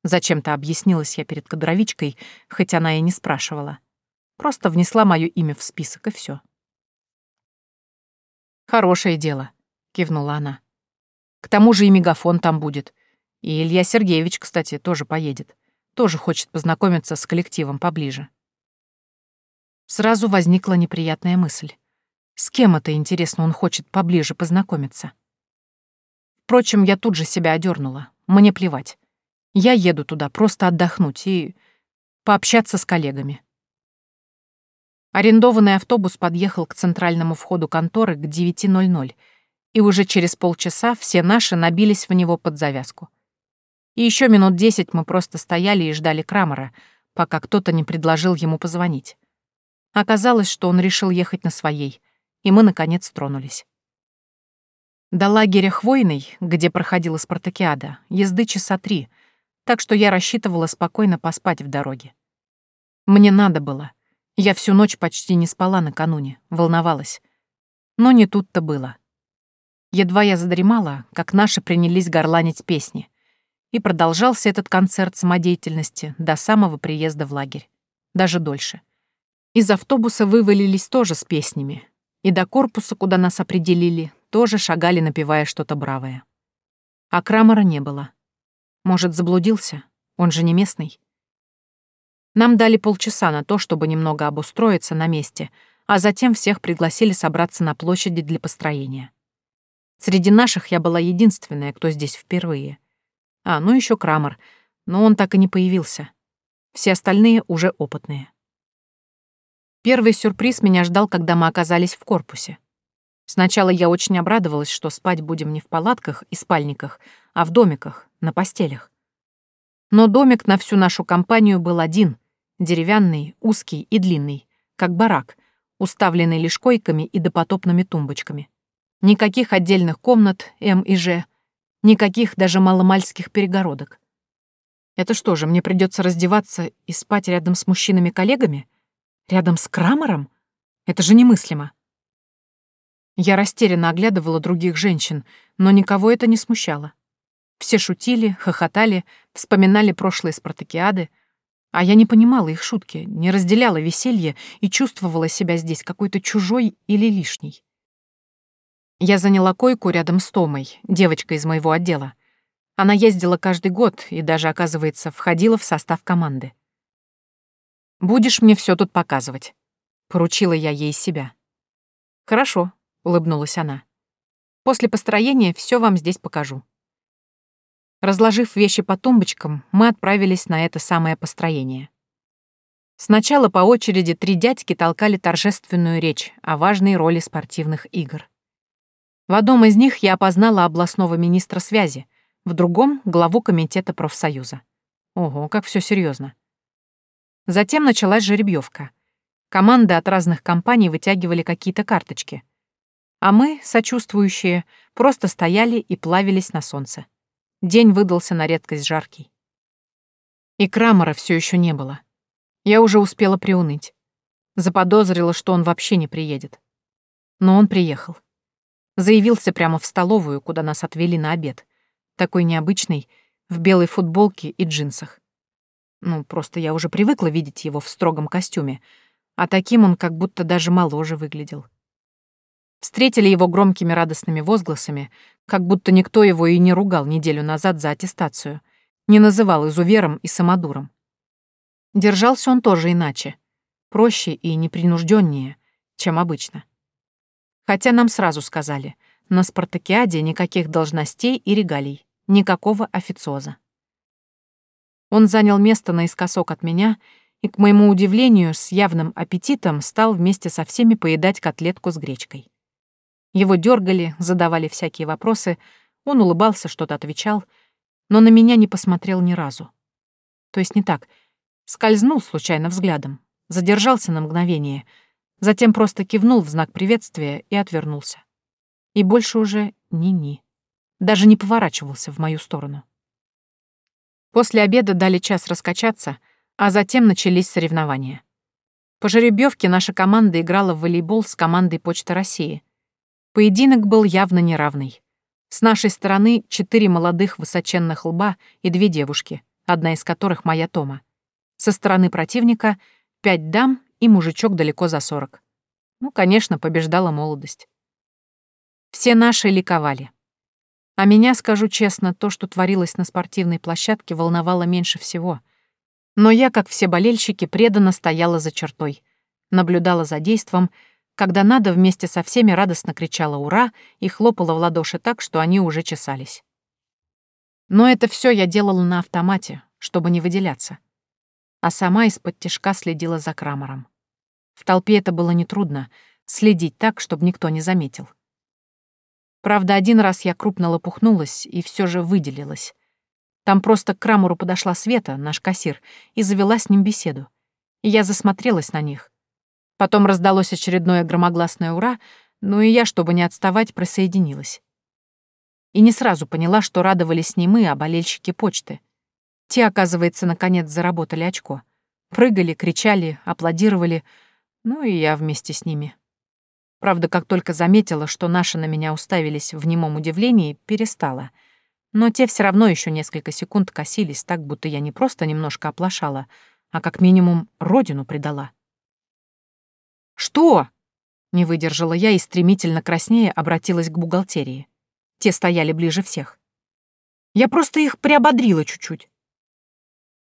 Зачем-то объяснилась я перед кадровичкой, хоть она и не спрашивала. Просто внесла мое имя в список, и все. «Хорошее дело», — кивнула она. «К тому же и мегафон там будет. И Илья Сергеевич, кстати, тоже поедет тоже хочет познакомиться с коллективом поближе. Сразу возникла неприятная мысль. С кем это, интересно, он хочет поближе познакомиться? Впрочем, я тут же себя одернула. Мне плевать. Я еду туда просто отдохнуть и пообщаться с коллегами. Арендованный автобус подъехал к центральному входу конторы к 9.00, и уже через полчаса все наши набились в него под завязку. И еще минут десять мы просто стояли и ждали Крамера, пока кто-то не предложил ему позвонить. Оказалось, что он решил ехать на своей, и мы, наконец, тронулись. До лагеря Хвойный, где проходила спартакиада, езды часа три, так что я рассчитывала спокойно поспать в дороге. Мне надо было. Я всю ночь почти не спала накануне, волновалась. Но не тут-то было. Едва я задремала, как наши принялись горланить песни. И продолжался этот концерт самодеятельности до самого приезда в лагерь. Даже дольше. Из автобуса вывалились тоже с песнями. И до корпуса, куда нас определили, тоже шагали, напевая что-то бравое. А Крамера не было. Может, заблудился? Он же не местный. Нам дали полчаса на то, чтобы немного обустроиться на месте, а затем всех пригласили собраться на площади для построения. Среди наших я была единственная, кто здесь впервые. А, ну еще Крамер, но он так и не появился. Все остальные уже опытные. Первый сюрприз меня ждал, когда мы оказались в корпусе. Сначала я очень обрадовалась, что спать будем не в палатках и спальниках, а в домиках, на постелях. Но домик на всю нашу компанию был один, деревянный, узкий и длинный, как барак, уставленный лишь койками и допотопными тумбочками. Никаких отдельных комнат М и Ж, никаких даже маломальских перегородок. Это что же, мне придется раздеваться и спать рядом с мужчинами-коллегами? Рядом с Крамером? Это же немыслимо. Я растерянно оглядывала других женщин, но никого это не смущало. Все шутили, хохотали, вспоминали прошлые спартакиады, а я не понимала их шутки, не разделяла веселье и чувствовала себя здесь какой-то чужой или лишней. Я заняла койку рядом с Томой, девочкой из моего отдела. Она ездила каждый год и даже, оказывается, входила в состав команды. «Будешь мне все тут показывать», — поручила я ей себя. «Хорошо», — улыбнулась она. «После построения все вам здесь покажу». Разложив вещи по тумбочкам, мы отправились на это самое построение. Сначала по очереди три дядьки толкали торжественную речь о важной роли спортивных игр. В одном из них я опознала областного министра связи, в другом — главу комитета профсоюза. Ого, как все серьезно. Затем началась жеребьевка. Команды от разных компаний вытягивали какие-то карточки. А мы, сочувствующие, просто стояли и плавились на солнце. День выдался на редкость жаркий. И Крамера все еще не было. Я уже успела приуныть. Заподозрила, что он вообще не приедет. Но он приехал. Заявился прямо в столовую, куда нас отвели на обед. Такой необычный, в белой футболке и джинсах. Ну, просто я уже привыкла видеть его в строгом костюме, а таким он как будто даже моложе выглядел. Встретили его громкими радостными возгласами, как будто никто его и не ругал неделю назад за аттестацию, не называл изувером и самодуром. Держался он тоже иначе, проще и непринужденнее, чем обычно. Хотя нам сразу сказали, на спартакиаде никаких должностей и регалий, никакого официоза. Он занял место наискосок от меня и, к моему удивлению, с явным аппетитом стал вместе со всеми поедать котлетку с гречкой. Его дергали, задавали всякие вопросы, он улыбался, что-то отвечал, но на меня не посмотрел ни разу. То есть не так. Скользнул случайно взглядом, задержался на мгновение — Затем просто кивнул в знак приветствия и отвернулся. И больше уже ни-ни. Даже не поворачивался в мою сторону. После обеда дали час раскачаться, а затем начались соревнования. По жеребьевке наша команда играла в волейбол с командой Почты России. Поединок был явно неравный. С нашей стороны четыре молодых высоченных лба и две девушки, одна из которых моя Тома. Со стороны противника — пять дам и мужичок далеко за сорок. Ну, конечно, побеждала молодость. Все наши ликовали. А меня, скажу честно, то, что творилось на спортивной площадке, волновало меньше всего. Но я, как все болельщики, преданно стояла за чертой, наблюдала за действом, когда надо вместе со всеми радостно кричала «Ура!» и хлопала в ладоши так, что они уже чесались. Но это все я делала на автомате, чтобы не выделяться а сама из-под тишка следила за Крамером. В толпе это было нетрудно — следить так, чтобы никто не заметил. Правда, один раз я крупно лопухнулась и все же выделилась. Там просто к Крамеру подошла Света, наш кассир, и завела с ним беседу. И я засмотрелась на них. Потом раздалось очередное громогласное «Ура!», ну и я, чтобы не отставать, присоединилась. И не сразу поняла, что радовались не мы, а болельщики почты — те, оказывается, наконец заработали очко. Прыгали, кричали, аплодировали, ну и я вместе с ними. Правда, как только заметила, что наши на меня уставились в немом удивлении, перестала. Но те все равно еще несколько секунд косились так, будто я не просто немножко оплошала, а как минимум родину предала. «Что?» — не выдержала я и стремительно краснее обратилась к бухгалтерии. Те стояли ближе всех. Я просто их приободрила чуть-чуть.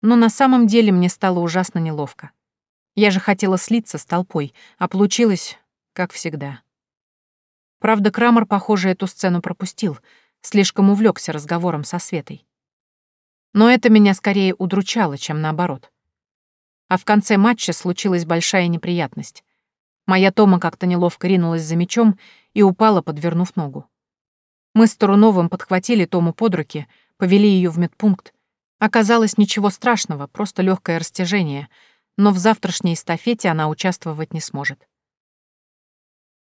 Но на самом деле мне стало ужасно неловко. Я же хотела слиться с толпой, а получилось, как всегда. Правда, Крамер, похоже, эту сцену пропустил, слишком увлекся разговором со Светой. Но это меня скорее удручало, чем наоборот. А в конце матча случилась большая неприятность. Моя Тома как-то неловко ринулась за мячом и упала, подвернув ногу. Мы с Таруновым подхватили Тому под руки, повели ее в медпункт. Оказалось, ничего страшного, просто легкое растяжение, но в завтрашней эстафете она участвовать не сможет.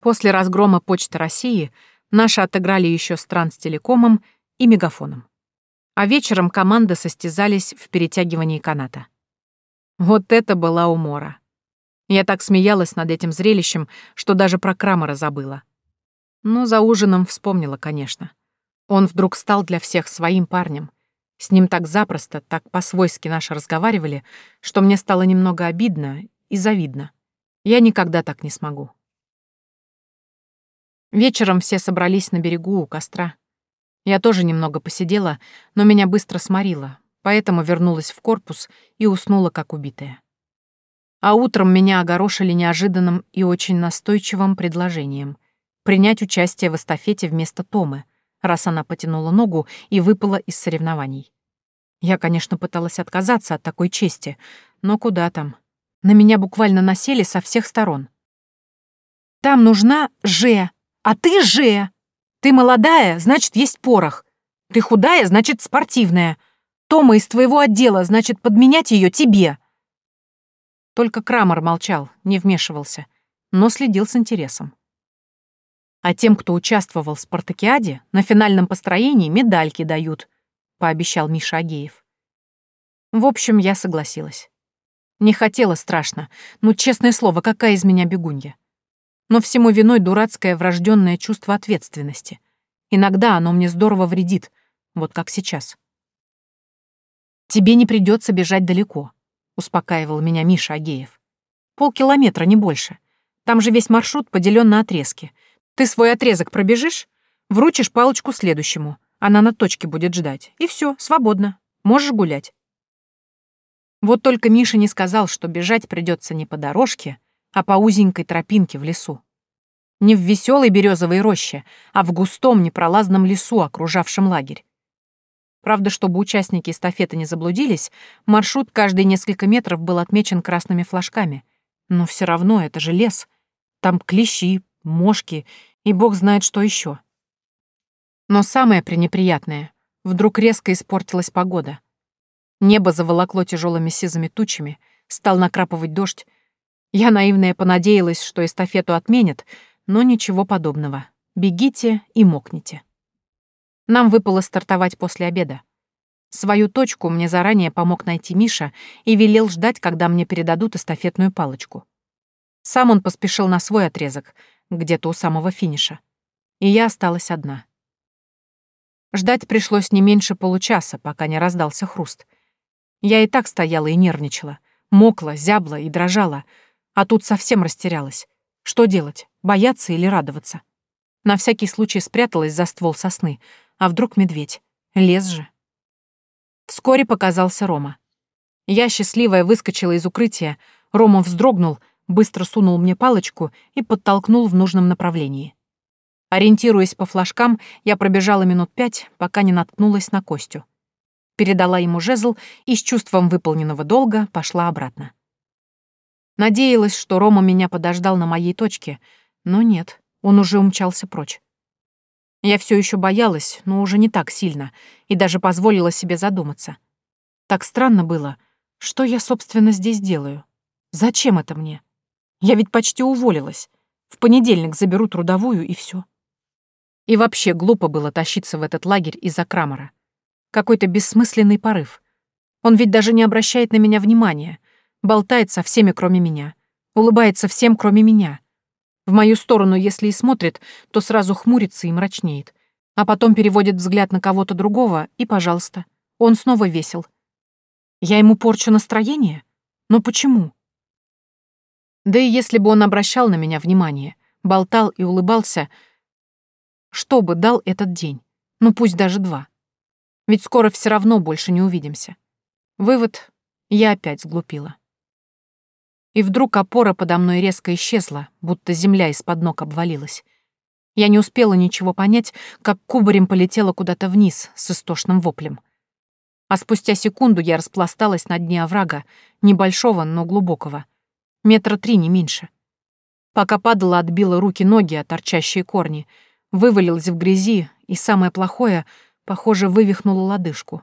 После разгрома Почты России наши отыграли еще с Транстелекомом и Мегафоном. А вечером команды состязались в перетягивании каната. Вот это была умора. Я так смеялась над этим зрелищем, что даже про Крамера забыла. Но за ужином вспомнила, конечно. Он вдруг стал для всех своим парнем. С ним так запросто, так по-свойски наши разговаривали, что мне стало немного обидно и завидно. Я никогда так не смогу. Вечером все собрались на берегу у костра. Я тоже немного посидела, но меня быстро сморило, поэтому вернулась в корпус и уснула как убитая. А утром меня огорошили неожиданным и очень настойчивым предложением — принять участие в эстафете вместо Томы, раз она потянула ногу и выпала из соревнований. Я, конечно, пыталась отказаться от такой чести, но куда там? На меня буквально насели со всех сторон. «Там нужна Ж, а ты Ж! Ты молодая, значит, есть порох. Ты худая, значит, спортивная. Тома из твоего отдела, значит, подменять ее тебе». Только Крамер молчал, не вмешивался, но следил с интересом. А тем, кто участвовал в спартакиаде, на финальном построении медальки дают», — пообещал Миша Агеев. В общем, я согласилась. Не хотела страшно. Ну, честное слово, какая из меня бегунья. Но всему виной дурацкое врожденное чувство ответственности. Иногда оно мне здорово вредит, вот как сейчас. «Тебе не придется бежать далеко», — успокаивал меня Миша Агеев. «Полкилометра, не больше. Там же весь маршрут поделен на отрезки — ты свой отрезок пробежишь, вручишь палочку следующему. Она на точке будет ждать. И все, свободно. Можешь гулять. Вот только Миша не сказал, что бежать придется не по дорожке, а по узенькой тропинке в лесу. Не в веселой березовой роще, а в густом непролазном лесу, окружавшем лагерь. Правда, чтобы участники эстафеты не заблудились, маршрут каждые несколько метров был отмечен красными флажками. Но все равно это же лес. Там клещи, мошки и бог знает что еще. Но самое пренеприятное — вдруг резко испортилась погода. Небо заволокло тяжелыми сизыми тучами, стал накрапывать дождь. Я наивная понадеялась, что эстафету отменят, но ничего подобного. Бегите и мокните. Нам выпало стартовать после обеда. Свою точку мне заранее помог найти Миша и велел ждать, когда мне передадут эстафетную палочку. Сам он поспешил на свой отрезок, где-то у самого финиша. И я осталась одна. Ждать пришлось не меньше получаса, пока не раздался хруст. Я и так стояла и нервничала, мокла, зябла и дрожала, а тут совсем растерялась. Что делать, бояться или радоваться? На всякий случай спряталась за ствол сосны, а вдруг медведь? Лес же. Вскоре показался Рома. Я, счастливая, выскочила из укрытия, Рома вздрогнул — быстро сунул мне палочку и подтолкнул в нужном направлении. Ориентируясь по флажкам, я пробежала минут пять, пока не наткнулась на Костю. Передала ему жезл и с чувством выполненного долга пошла обратно. Надеялась, что Рома меня подождал на моей точке, но нет, он уже умчался прочь. Я все еще боялась, но уже не так сильно, и даже позволила себе задуматься. Так странно было. Что я, собственно, здесь делаю? Зачем это мне? Я ведь почти уволилась. В понедельник заберу трудовую и все. И вообще глупо было тащиться в этот лагерь из-за Крамера. Какой-то бессмысленный порыв. Он ведь даже не обращает на меня внимания. Болтает со всеми, кроме меня. Улыбается всем, кроме меня. В мою сторону, если и смотрит, то сразу хмурится и мрачнеет. А потом переводит взгляд на кого-то другого, и, пожалуйста, он снова весел. Я ему порчу настроение? Но почему? Да и если бы он обращал на меня внимание, болтал и улыбался, что бы дал этот день? Ну пусть даже два. Ведь скоро все равно больше не увидимся. Вывод — я опять сглупила. И вдруг опора подо мной резко исчезла, будто земля из-под ног обвалилась. Я не успела ничего понять, как кубарем полетела куда-то вниз с истошным воплем. А спустя секунду я распласталась на дне оврага, небольшого, но глубокого. Метра три, не меньше. Пока падала, отбила руки-ноги от торчащие корни, вывалилась в грязи, и самое плохое, похоже, вывихнула лодыжку.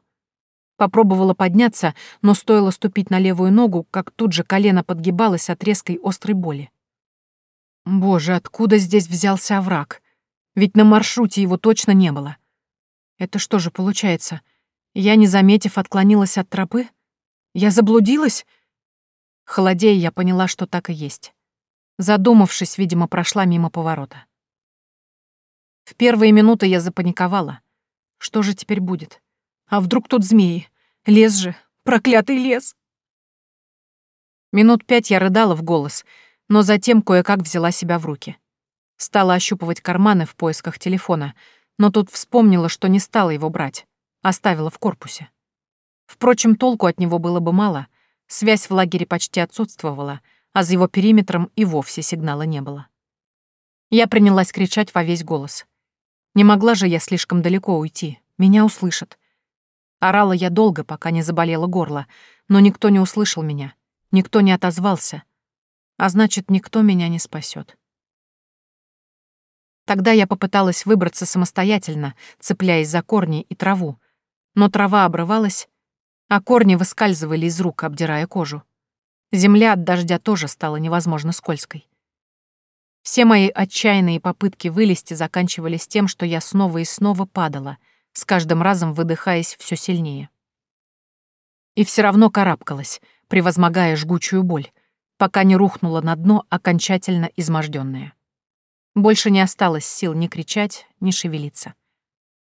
Попробовала подняться, но стоило ступить на левую ногу, как тут же колено подгибалось от резкой острой боли. Боже, откуда здесь взялся овраг? Ведь на маршруте его точно не было. Это что же получается? Я, не заметив, отклонилась от тропы? Я заблудилась? Холодея, я поняла, что так и есть. Задумавшись, видимо, прошла мимо поворота. В первые минуты я запаниковала. Что же теперь будет? А вдруг тут змеи? Лес же, проклятый лес! Минут пять я рыдала в голос, но затем кое-как взяла себя в руки. Стала ощупывать карманы в поисках телефона, но тут вспомнила, что не стала его брать, оставила в корпусе. Впрочем, толку от него было бы мало, связь в лагере почти отсутствовала, а за его периметром и вовсе сигнала не было. Я принялась кричать во весь голос. Не могла же я слишком далеко уйти, меня услышат. Орала я долго, пока не заболело горло, но никто не услышал меня, никто не отозвался, а значит, никто меня не спасет. Тогда я попыталась выбраться самостоятельно, цепляясь за корни и траву, но трава обрывалась, а корни выскальзывали из рук, обдирая кожу. Земля от дождя тоже стала невозможно скользкой. Все мои отчаянные попытки вылезти заканчивались тем, что я снова и снова падала — с каждым разом выдыхаясь все сильнее. И все равно карабкалась, превозмогая жгучую боль, пока не рухнула на дно окончательно изможденная. Больше не осталось сил ни кричать, ни шевелиться.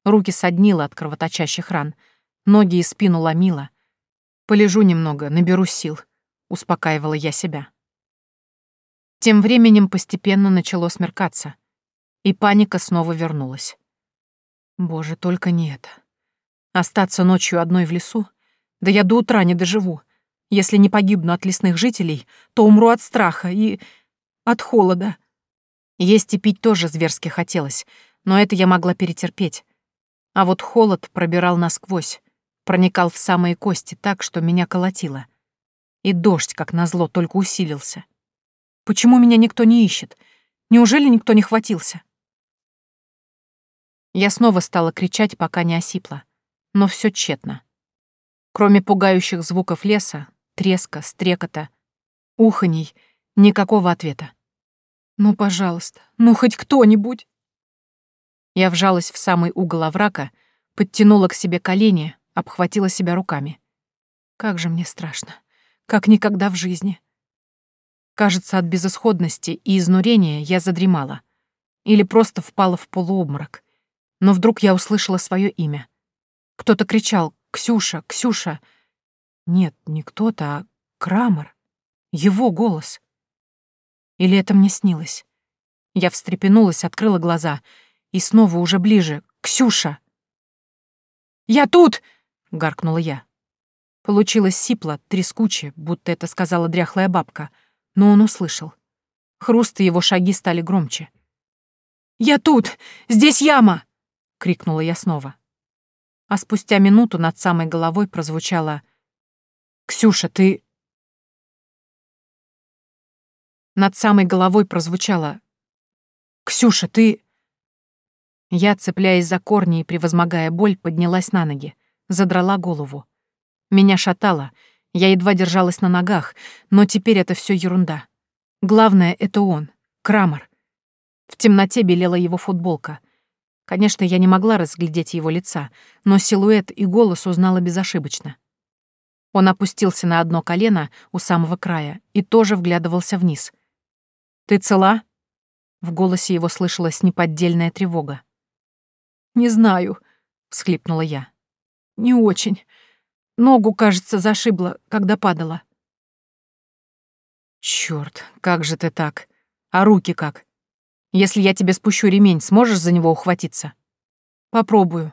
Руки соднило от кровоточащих ран, ноги и спину ломило. «Полежу немного, наберу сил», — успокаивала я себя. Тем временем постепенно начало смеркаться, и паника снова вернулась. Боже, только не это. Остаться ночью одной в лесу? Да я до утра не доживу. Если не погибну от лесных жителей, то умру от страха и... от холода. Есть и пить тоже зверски хотелось, но это я могла перетерпеть. А вот холод пробирал насквозь, проникал в самые кости так, что меня колотило. И дождь, как назло, только усилился. Почему меня никто не ищет? Неужели никто не хватился? Я снова стала кричать, пока не осипла. Но все тщетно. Кроме пугающих звуков леса, треска, стрекота, уханий, никакого ответа. «Ну, пожалуйста, ну хоть кто-нибудь!» Я вжалась в самый угол оврака, подтянула к себе колени, обхватила себя руками. Как же мне страшно. Как никогда в жизни. Кажется, от безысходности и изнурения я задремала. Или просто впала в полуобморок но вдруг я услышала свое имя. Кто-то кричал «Ксюша! Ксюша!» Нет, не кто-то, а Крамер. Его голос. Или это мне снилось? Я встрепенулась, открыла глаза. И снова уже ближе. «Ксюша!» «Я тут!» — гаркнула я. Получилось сипло, трескуче, будто это сказала дряхлая бабка, но он услышал. Хруст и его шаги стали громче. «Я тут! Здесь яма!» — крикнула я снова. А спустя минуту над самой головой прозвучало «Ксюша, ты...» Над самой головой прозвучало «Ксюша, ты...» Я, цепляясь за корни и превозмогая боль, поднялась на ноги, задрала голову. Меня шатало, я едва держалась на ногах, но теперь это все ерунда. Главное — это он, Крамер. В темноте белела его футболка — Конечно, я не могла разглядеть его лица, но силуэт и голос узнала безошибочно. Он опустился на одно колено у самого края и тоже вглядывался вниз. «Ты цела?» В голосе его слышалась неподдельная тревога. «Не знаю», — всхлипнула я. «Не очень. Ногу, кажется, зашибла, когда падала». «Чёрт, как же ты так? А руки как? Если я тебе спущу ремень, сможешь за него ухватиться?» «Попробую».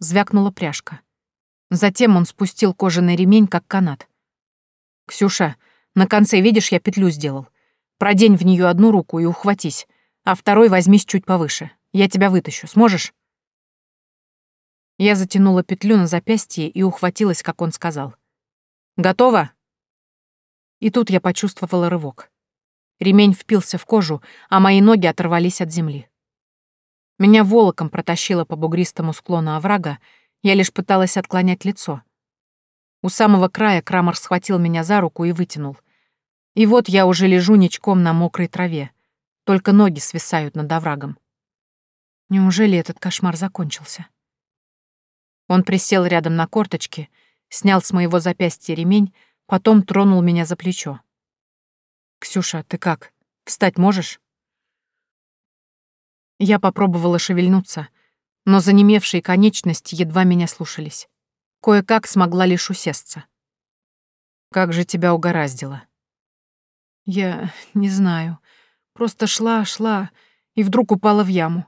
Звякнула пряжка. Затем он спустил кожаный ремень, как канат. «Ксюша, на конце, видишь, я петлю сделал. Продень в нее одну руку и ухватись, а второй возьмись чуть повыше. Я тебя вытащу. Сможешь?» Я затянула петлю на запястье и ухватилась, как он сказал. «Готово?» И тут я почувствовала рывок. Ремень впился в кожу, а мои ноги оторвались от земли. Меня волоком протащило по бугристому склону оврага, я лишь пыталась отклонять лицо. У самого края Крамер схватил меня за руку и вытянул. И вот я уже лежу ничком на мокрой траве. Только ноги свисают над оврагом. Неужели этот кошмар закончился? Он присел рядом на корточки, снял с моего запястья ремень, потом тронул меня за плечо. «Ксюша, ты как? Встать можешь?» Я попробовала шевельнуться, но занемевшие конечности едва меня слушались. Кое-как смогла лишь усесться. «Как же тебя угораздило?» Я не знаю. Просто шла, шла, и вдруг упала в яму.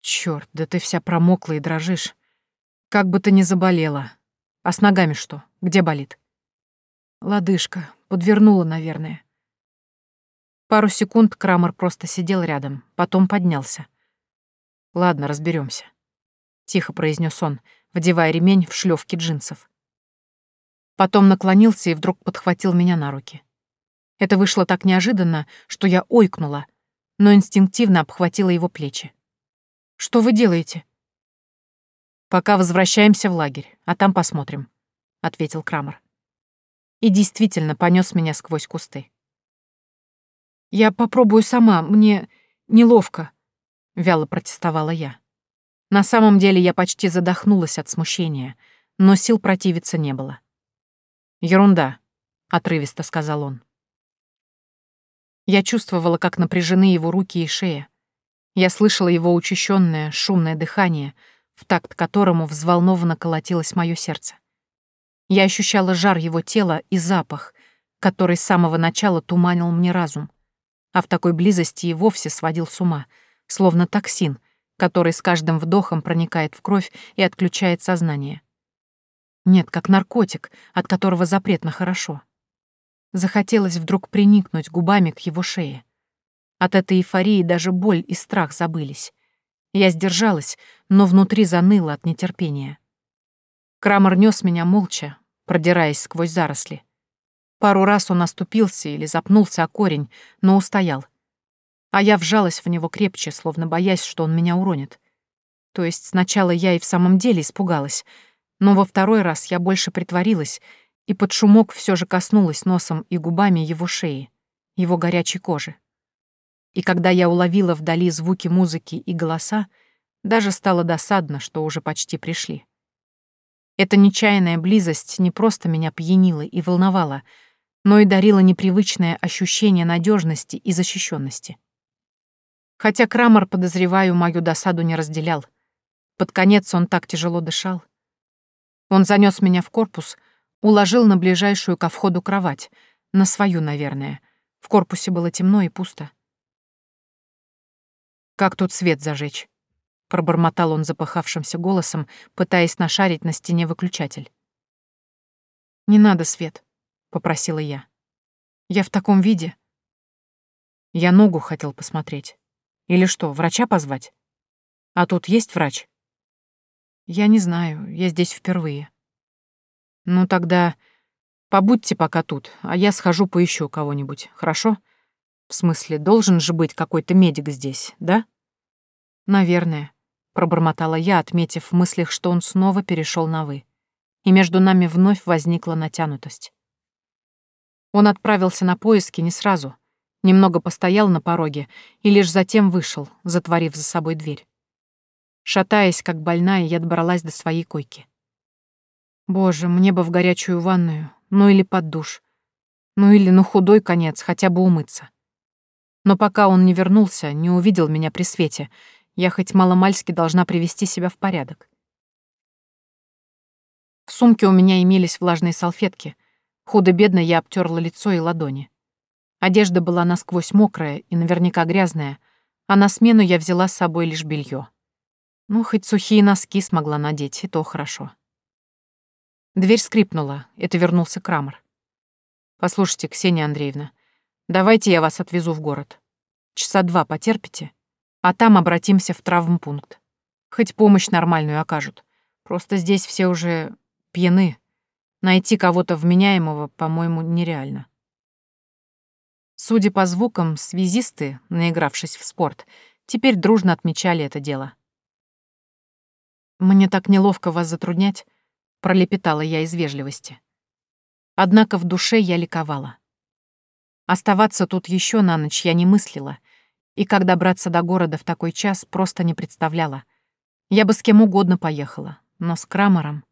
Чёрт, да ты вся промокла и дрожишь. Как бы ты ни заболела. А с ногами что? Где болит? Лодыжка. Подвернула, наверное. Пару секунд Крамер просто сидел рядом, потом поднялся. Ладно, разберемся. Тихо произнес он, вдевая ремень в шлёвки джинсов. Потом наклонился и вдруг подхватил меня на руки. Это вышло так неожиданно, что я ойкнула, но инстинктивно обхватила его плечи. «Что вы делаете?» «Пока возвращаемся в лагерь, а там посмотрим», — ответил Крамер. И действительно понес меня сквозь кусты. «Я попробую сама, мне неловко», — вяло протестовала я. На самом деле я почти задохнулась от смущения, но сил противиться не было. «Ерунда», — отрывисто сказал он. Я чувствовала, как напряжены его руки и шея. Я слышала его учащенное, шумное дыхание, в такт которому взволнованно колотилось мое сердце. Я ощущала жар его тела и запах, который с самого начала туманил мне разум, а в такой близости и вовсе сводил с ума, словно токсин, который с каждым вдохом проникает в кровь и отключает сознание. Нет, как наркотик, от которого запретно хорошо. Захотелось вдруг приникнуть губами к его шее. От этой эйфории даже боль и страх забылись. Я сдержалась, но внутри заныло от нетерпения. Крамер нес меня молча, продираясь сквозь заросли. Пару раз он оступился или запнулся о корень, но устоял. А я вжалась в него крепче, словно боясь, что он меня уронит. То есть сначала я и в самом деле испугалась, но во второй раз я больше притворилась и под шумок все же коснулась носом и губами его шеи, его горячей кожи. И когда я уловила вдали звуки музыки и голоса, даже стало досадно, что уже почти пришли. Эта нечаянная близость не просто меня пьянила и волновала, но и дарила непривычное ощущение надежности и защищенности. Хотя Крамер, подозреваю, мою досаду не разделял. Под конец он так тяжело дышал. Он занес меня в корпус — Уложил на ближайшую ко входу кровать. На свою, наверное. В корпусе было темно и пусто. «Как тут свет зажечь?» — пробормотал он запыхавшимся голосом, пытаясь нашарить на стене выключатель. «Не надо свет», — попросила я. «Я в таком виде». Я ногу хотел посмотреть. Или что, врача позвать? А тут есть врач? Я не знаю, я здесь впервые. «Ну тогда побудьте пока тут, а я схожу поищу кого-нибудь, хорошо? В смысле, должен же быть какой-то медик здесь, да?» «Наверное», — пробормотала я, отметив в мыслях, что он снова перешел на «вы». И между нами вновь возникла натянутость. Он отправился на поиски не сразу, немного постоял на пороге и лишь затем вышел, затворив за собой дверь. Шатаясь, как больная, я добралась до своей койки. Боже, мне бы в горячую ванную, ну или под душ. Ну или на худой конец хотя бы умыться. Но пока он не вернулся, не увидел меня при свете, я хоть маломальски должна привести себя в порядок. В сумке у меня имелись влажные салфетки. Худо-бедно я обтерла лицо и ладони. Одежда была насквозь мокрая и наверняка грязная, а на смену я взяла с собой лишь белье. Ну, хоть сухие носки смогла надеть, и то хорошо. Дверь скрипнула, это вернулся Крамер. «Послушайте, Ксения Андреевна, давайте я вас отвезу в город. Часа два потерпите, а там обратимся в травмпункт. Хоть помощь нормальную окажут. Просто здесь все уже пьяны. Найти кого-то вменяемого, по-моему, нереально». Судя по звукам, связисты, наигравшись в спорт, теперь дружно отмечали это дело. «Мне так неловко вас затруднять», — пролепетала я из вежливости. Однако в душе я ликовала. Оставаться тут еще на ночь я не мыслила, и как добраться до города в такой час, просто не представляла. Я бы с кем угодно поехала, но с Крамером...